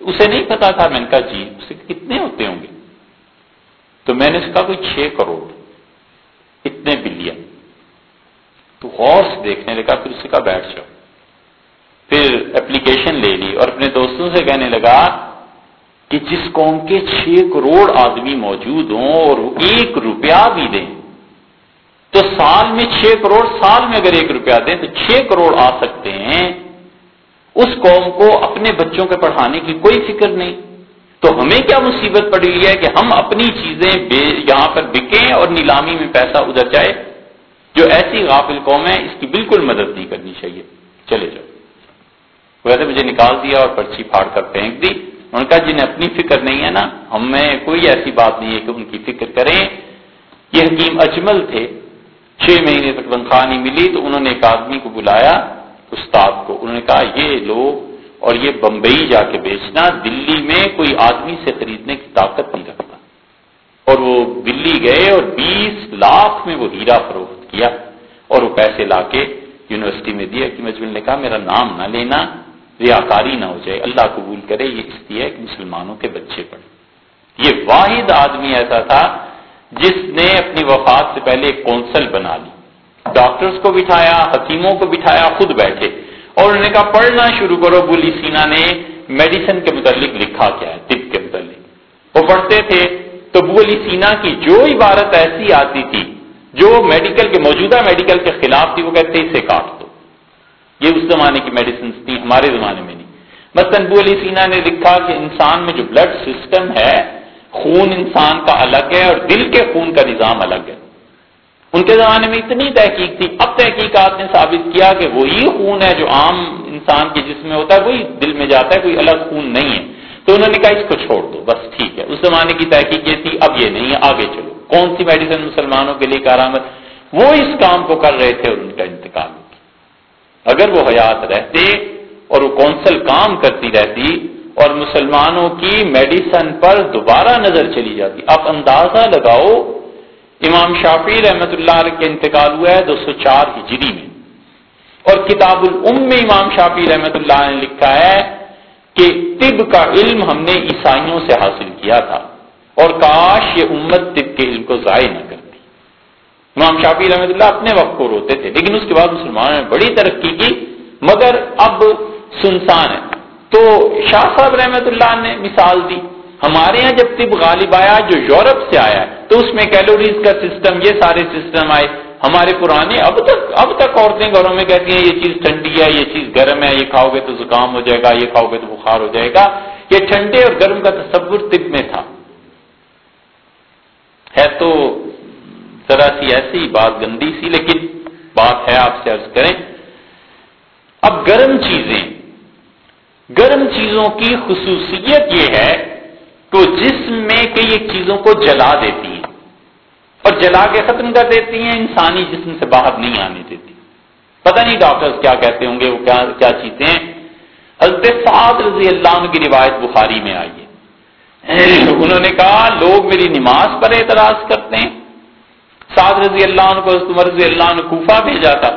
اسے نہیں پتا تھا میں نے کہا جی اسے کتنے ہوتے ہوں گے؟ تو میں نے اس کا کوئی چھ کروڑ، اتنے بلین۔ تو غور سے دیکھنے لگا، پھر اسے کہا بیٹھ جاؤ۔ پھر اپلیکیشن لے لی اور اپنے دوستوں سے کہنے لگا کہ جس قوم کے چھ کروڑ آدمی موجود ہوں اور ایک روپیہ بھی دیں سال میں چھ کروڑ، سال میں اگر ایک روپیہ دیں تو چھ کروڑ آ سکتے ہیں۔ اس قوم کو اپنے بچوں کے پڑھانے کی کوئی فکر نہیں۔ تو ہمیں کیا مصیبت پڑی ہوئی ہے کہ ہم اپنی چیزیں یہاں پر بکیں اور نیلامی میں پیسہ ادھر جائے؟ جو ایسی غافل قوم ہے اس کی بالکل مدد نہیں کرنی چاہیے۔ چلے جاؤ۔ ویسے مجھے نکال دیا اور پرچی پھاڑ کر پھینک دی۔ ان کا جنہیں اپنی فکر نہیں ہے نا ہمیں کوئی ایسی بات نہیں ہے کہ ان کی فکر کریں۔ یہ حکیم اجمل تھے۔ چھ مہینے تک تنخواہ نہیں ملی تو انہوں نے ایک آدمی کو بلایا، استاد کو۔ انہوں نے کہا، یہ لو اور یہ بمبئی جا کے بیچنا، دلی میں کوئی آدمی سے خریدنے کی طاقت نہیں رکھتا۔ اور وہ دلی گئے اور بیس لاکھ میں وہ ہیرا فروخت کیا اور وہ پیسے لا کے یونیورسٹی میں دیا کہ مجمل نے کہا، میرا نام نہ لینا، ریاکاری نہ ہو جائے، اللہ قبول کرے، یہ اس لیے کہ مسلمانوں کے بچے پڑھے یہ واحد آدمی ایسا تھا جس نے اپنی وفات سے پہلے ایک کونسل بنا لی۔ ڈاکٹرز کو بٹھایا، حکیموں کو بٹھایا، خود بیٹھے۔ اور انہوں نے کہا، پڑھنا شروع کرو۔ بولی سینا نے میڈیسن کے متعلق لکھا کیا ہے، طب کے متعلق۔ وہ پڑھتے تھے۔ تو بولی سینا کی جو عبارت ایسی آتی تھی، جو میڈیکل کے، موجودہ میڈیکل کے خلاف تھی، وہ کہتے اسے کاٹ دو۔ یہ اس زمانے کی میڈیسن تھی ہمارے زمانے میں نہیں۔ مثلاً بو علی سینا نے لکھا کہ انسان میں جو بلڈ سسٹم ہے خون انسان کا الگ ہے اور دل کے خون کا نظام الگ ہے۔ ان کے زمانے میں اتنی تحقیق تھی۔ اب تحقیقات نے ثابت کیا کہ وہی خون ہے جو عام انسان کے جسم میں ہوتا ہے، وہی دل میں جاتا ہے، کوئی الگ خون نہیں ہے۔ تو انہوں نے کہا، اس کو چھوڑ دو، بس ٹھیک ہے۔ اس زمانے کی تحقیق یہ تھی، اب یہ نہیں ہے، آگے چلو۔ کون سی میڈیسن مسلمانوں کے لیے کارآمد؟ وہ اس کام کو کر رہے تھے اور ان کا انتقال۔ اگر وہ حیات رہتے اور وہ کونسل کام کرتی رہتی اور مسلمانوں کی میڈیسن پر دوبارہ نظر چلی جاتی۔ اب اندازہ لگاؤ، امام شافی رحمت اللہ علیہ کے انتقال ہوا ہے دو سو چار ہجری میں۔ اور کتاب الام میں امام شافی رحمت اللہ نے لکھا ہے کہ طب کا علم ہم نے عیسائیوں سے حاصل کیا تھا۔ اور کاش یہ امت طب کے علم کو ضائع نہ کرتی۔ امام شافی رحمت اللہ اپنے وقت کو روتے تھے، لیکن اس کے بعد مسلمانوں نے بڑی ترقی کی، مگر اب سنسان ہے تو شاہ صاحب رحمت اللہ نے مثال دی۔ ہمارے یہاں جب طب غالب آیا، جو یورپ سے آیا، تو اس میں کیلوریز کا سسٹم، یہ سارے سسٹم آئے۔ ہمارے پرانے، اب تک اب تک عورتیں گھروں میں کہتی ہیں، یہ چیز ٹھنڈی ہے، یہ چیز گرم ہے، یہ کھاؤ گے تو زکام ہو جائے گا، یہ کھاؤ گے تو بخار ہو جائے گا۔ یہ ٹھنڈے اور گرم کا تصور طب میں تھا۔ ہے تو ذرا سی ایسی بات گندی سی، لیکن بات ہے، آپ سے عرض کریں۔ اب گرم چیزیں گرم چیزوں کی خصوصیت یہ ہے کہ جسم میں کئی ایک چیزوں کو جلا دیتی ہیں اور جلا کے ختم کر دیتی ہیں، انسانی جسم سے باہر نہیں آنے دیتی۔ پتہ نہیں ڈاکٹر کیا کہتے ہوں گے، وہ کیا کیا چیزیں حضرت سعد رضی اللہ عنہ کی روایت بخاری میں آئی ہے۔ انہوں نے کہا، لوگ میری نماز پر اعتراض کرتے ہیں۔ سعد رضی اللہ عنہ کو عمر رضی اللہ عنہ کوفہ بھیجا تھا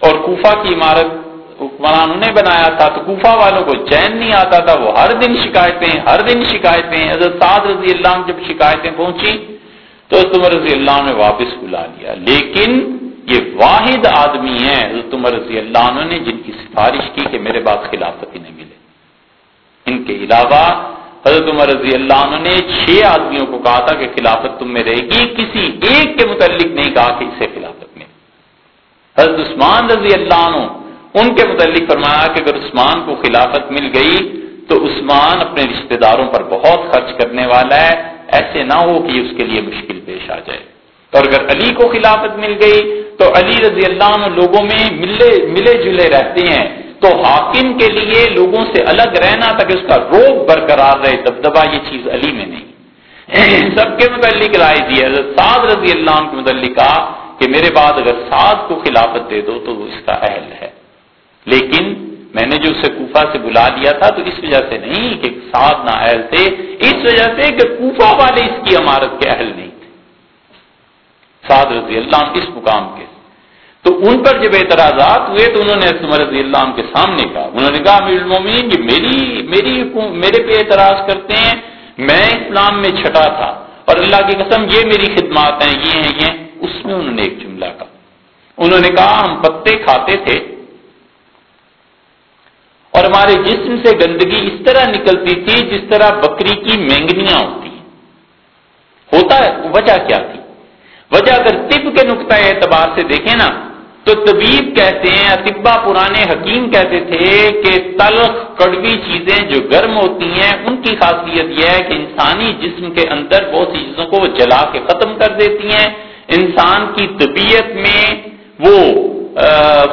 اور کوفہ کی عمارت حکمران انہیں بنایا تھا تو کوفہ والوں کو چین نہیں آتا تھا، وہ ہر دن شکایتیں، ہر دن شکایتیں۔ حضرت سعد رضی اللہ عنہ جب شکایتیں پہنچی تو عمر رضی اللہ عنہ نے واپس بلا لیا۔ لیکن یہ واحد آدمی ہیں حضرت عمر رضی اللہ عنہ نے جن کی سفارش کی کہ میرے بعد خلافت ہی نہیں ملے۔ ان کے علاوہ حضرت عمر رضی اللہ عنہ نے چھ آدمیوں کو کہا تھا کہ خلافت تم میں رہے گی، کسی ایک کے متعلق نہیں کہا کہ اسے خلافت میں حضرت عثمان رضی اللہ عنہ ان کے متعلق فرمایا کہ اگر عثمان کو خلافت مل گئی تو عثمان اپنے رشتہ داروں پر بہت خرچ کرنے والا ہے۔ ایسے نہ ہو کہ اس کے لیے مشکل پیش آ جائے۔ اور اگر علی کو خلافت مل گئی تو علی رضی اللہ عنہ لوگوں میں ملے ملے جلے رہتے ہیں۔ تو حاکم کے لیے لوگوں سے الگ رہنا تاکہ اس کا روگ برقرار رہے۔ دبدبا یہ چیز علی میں نہیں۔ سب کے متعلق رائے دی حضرت سعد رضی اللہ عنہ کے متعلق کہا کہ میرے بعد اگر سعد کو خلافت دے دو تو وہ اس کا اہل ہے۔ لیکن میں نے جو اسے کوفہ سے بلا لیا تھا تو اس وجہ سے نہیں کہ سعد نہ اہل تھے، اس وجہ سے کہ کوفہ والے اس کی عمارت کے اہل نہیں تھے۔ سعد رضی اللہ عنہ اس مقام کے۔ تو ان پر جب اعتراضات ہوئے تو انہوں نے عمر رضی اللہ عنہ کے سامنے کہا۔ انہوں نے کہا، امیر المومنین، یہ میری میری میرے پہ اعتراض کرتے ہیں، میں اسلام میں چھٹا تھا اور اللہ کی قسم یہ میری خدمات ہیں، یہ ہیں، یہ اس میں انہوں نے ایک جملہ کہا۔ انہوں نے کہا، ہم پتے کھاتے تھے اور ہمارے جسم سے گندگی اس طرح نکلتی تھی جس طرح بکری کی مینگنیاں ہوتی ہیں۔ ہوتا ہے، وجہ کیا تھی؟ وجہ اگر طب کے نقطۂ اعتبار سے دیکھیں نا، تو طبیب کہتے ہیں اطبا پرانے حکیم کہتے تھے کہ تلخ، کڑوی چیزیں جو گرم ہوتی ہیں، ان کی خاصیت یہ ہے کہ انسانی جسم کے اندر بہت سی چیزوں کو وہ جلا کے ختم کر دیتی ہیں۔ انسان کی طبیعت میں وہ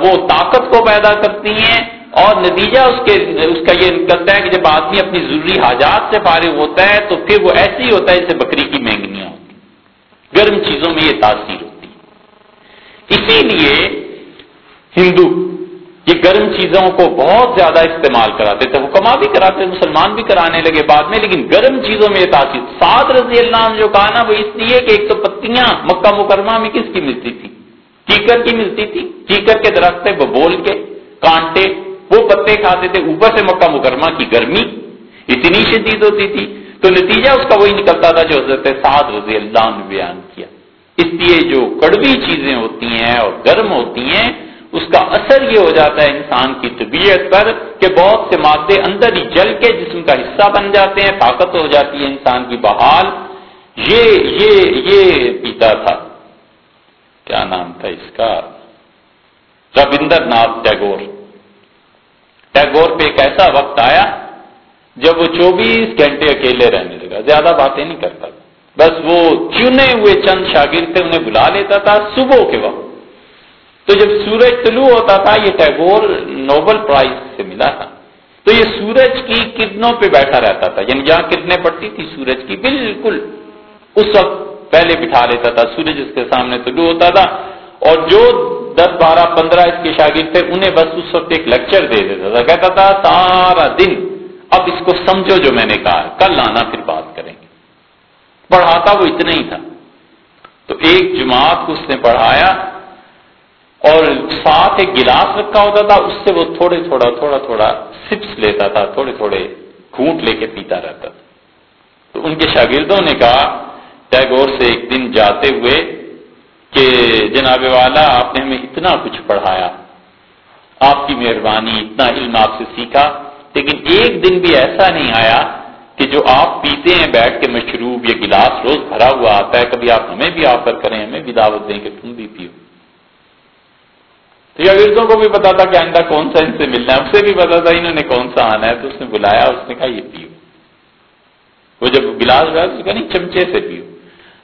وہ طاقت کو پیدا کرتی ہیں۔ اور نتیجہ اس کے اس کا یہ نکلتا ہے کہ جب آدمی اپنی ضروری حاجات سے فارغ ہوتا ہے تو پھر وہ ایسے ہی ہوتا ہے جیسے بکری کی مہنگیاں ہوتی گرم چیزوں میں یہ تاثیر ہوتی اسی لیے ہندو یہ گرم چیزوں کو بہت زیادہ استعمال کراتے تھے۔ حکما بھی کراتے مسلمان بھی کرانے لگے بعد میں، لیکن گرم چیزوں میں یہ تاثیر۔ سات رضی اللہ عنہ جو کہا نا، وہ اس لیے کہ ایک تو پتیاں مکہ مکرمہ میں کس کی ملتی تھی؟ کیکر کی ملتی تھی۔ کیکر کے درخت وہ بول کے کانٹے وہ پتے کھاتے تھے اوپر سے مکہ مکرمہ کی گرمی، اتنی شدید ہوتی تھی۔ تو نتیجہ اس کا وہی نکلتا تھا جو حضرت سعد رضی اللہ عنہ بیان کیا۔ اس لیے جو کڑوی چیزیں ہوتی ہیں اور گرم ہوتی ہیں، اس کا اثر یہ ہو جاتا ہے انسان کی طبیعت پر کہ بہت سے مادے اندر ہی جل کے جسم کا حصہ بن جاتے ہیں، طاقت ہو جاتی ہے انسان کی بحال۔ یہ یہ یہ پیتا تھا۔ کیا نام تھا اس کا؟ ربندر ناتھ ٹیگور۔ ٹیگور پہ ایک ایسا وقت آیا جب وہ چوبیس گھنٹے اکیلے رہنے لگا، زیادہ باتیں نہیں کرتا بس وہ چنے ہوئے چند شاگرد تھے، انہیں بلا لیتا تھا صبح کے وقت۔ تو جب سورج طلوع ہوتا تھا، یہ ٹیگور نوبل پرائز سے ملا تھا۔ تو یہ سورج کی کرنوں پہ بیٹھا رہتا تھا یعنی جہاں کرنیں پڑتی تھی سورج کی بالکل اس وقت پہلے بٹھا لیتا تھا۔ سورج اس کے سامنے طلوع ہوتا تھا۔ اور جو دس بارہ پندرہ اس کے شاگرد تھے، انہیں بس اس وقت ایک لیکچر دے دیتا تھا۔ کہتا تھا، سارا دن اب اس کو سمجھو جو میں نے کہا کل آنا پھر بات کریں گے۔ پڑھاتا وہ اتنا ہی تھا۔ تو ایک جماعت کو اس نے پڑھایا اور ساتھ ایک گلاس رکھا ہوتا تھا، اس سے وہ تھوڑے تھوڑا تھوڑا تھوڑا سپس لیتا تھا، تھوڑے تھوڑے گھونٹ لے کے پیتا رہتا تھا۔ تو ان کے شاگردوں نے کہا، ٹیگور سے ایک دن جاتے ہوئے کہ جناب والا آپ نے ہمیں اتنا کچھ پڑھایا، آپ کی مہربانی، اتنا علم آپ سے سیکھا، لیکن ایک دن بھی ایسا نہیں آیا کہ جو آپ پیتے ہیں بیٹھ کے مشروب یا گلاس روز بھرا ہوا آتا ہے، کبھی آپ ہمیں بھی آفر کریں، ہمیں بھی دعوت دیں کہ تم بھی پیو۔ تو یہ کو بھی پتا تھا کہ آئندہ کون سا ان سے ملنا ہے، اسے بھی پتا تھا انہوں نے کون سا آنا ہے، تو اس نے بلایا، اس نے کہا یہ پیو۔ وہ جب گلاس گیا تو کہا نہیں، چمچے سے پیو۔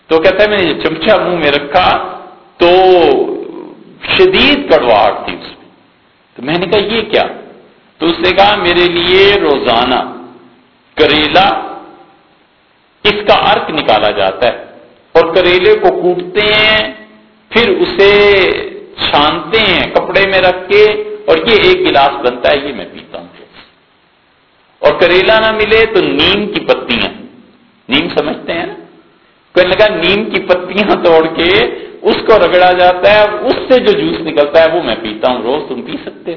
تو کہتا ہے میں نے چمچا منہ میں رکھا تو شدید کڑواہٹ تھی اس میں۔ تو میں نے کہا، یہ کیا؟ تو اس نے کہا، میرے لیے روزانہ کریلا، اس کا ارک نکالا جاتا ہے اور کریلے کو کوٹتے ہیں، پھر اسے چھانتے ہیں کپڑے میں رکھ کے اور یہ ایک گلاس بنتا ہے، یہ میں پیتا ہوں۔ اور کریلا نہ ملے تو نیم کی پتیاں۔ نیم سمجھتے ہیں نا؟ کوئی لگا، نیم کی پتیاں توڑ کے اس کو رگڑا جاتا ہے اس سے جو جوس نکلتا ہے وہ میں پیتا ہوں، روز تم پی سکتے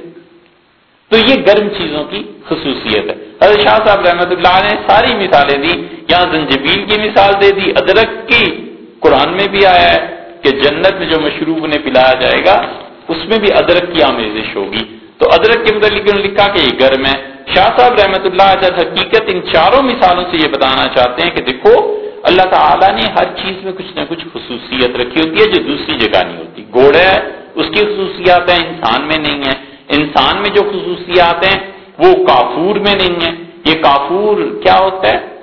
تو یہ گرم چیزوں کی خصوصیت ہے۔ حضرت شاہ صاحب رحمت اللہ نے ساری مثالیں دی، یہاں زنجبیل کی مثال دے دی، ادرک کی۔ قرآن میں بھی آیا ہے کہ جنت میں جو مشروب انہیں پلایا جائے گا، اس میں بھی ادرک کی آمیزش ہوگی۔ تو ادرک کے متعلق لکھا کہ یہ گرم ہے۔ شاہ صاحب رحمت اللہ جب حقیقت ان چاروں مثالوں سے یہ بتانا چاہتے ہیں کہ دیکھو اللہ تعالیٰ نے ہر چیز میں کچھ نہ کچھ خصوصیت رکھی ہوتی ہے جو دوسری جگہ نہیں ہوتی۔ گھوڑا ہے اس کی خصوصیات ہیں، انسان میں نہیں ہے انسان میں جو خصوصیات ہیں، وہ کافور میں نہیں ہے یہ کافور کیا ہوتا ہے؟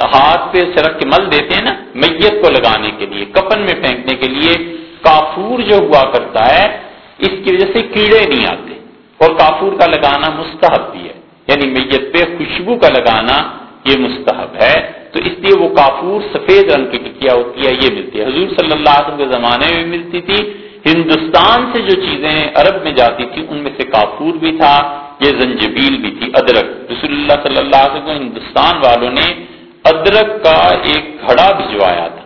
ہاتھ پہ سڑک کے مل دیتے ہیں نا، میت کو لگانے کے لیے کپن میں پھینکنے کے لیے۔ کافور جو ہوا کرتا ہے، اس کی وجہ سے کیڑے نہیں آتے۔ اور کافور کا لگانا مستحب بھی ہے۔ یعنی میت پہ خوشبو کا لگانا یہ مستحب ہے۔ تو اس لیے وہ کافور سفید رنگ کی ٹکیا ہوتی ہے، یہ ملتی ہے۔ حضور صلی اللہ علیہ وسلم کے زمانے میں ملتی تھی۔ ہندوستان سے جو چیزیں عرب میں جاتی تھی ان میں سے کافور بھی تھا، یہ زنجبیل بھی تھی، ادرک۔ رسول اللہ صلی اللہ علیہ وسلم ہندوستان والوں نے ادرک کا ایک گھڑا بھجوایا تھا۔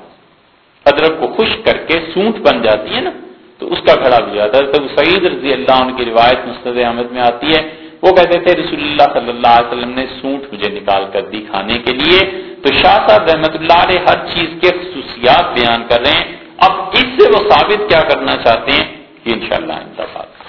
ادرک کو خشک کر کے سونٹ بن جاتی ہے نا، تو اس کا گھڑا بھجوایا تھا۔ تو سعید رضی اللہ عنہ کی روایت مستد احمد میں آتی ہے۔ وہ کہتے تھے، رسول اللہ صلی اللہ علیہ وسلم نے سونٹ مجھے نکال کر دی کھانے کے لیے۔ تو شاہ صاحب رحمت اللہ علیہ ہر چیز کے خصوصیات بیان کر رہے ہیں۔ اب اس سے وہ ثابت کیا کرنا چاہتے ہیں کہ انشاءاللہ شاء اللہ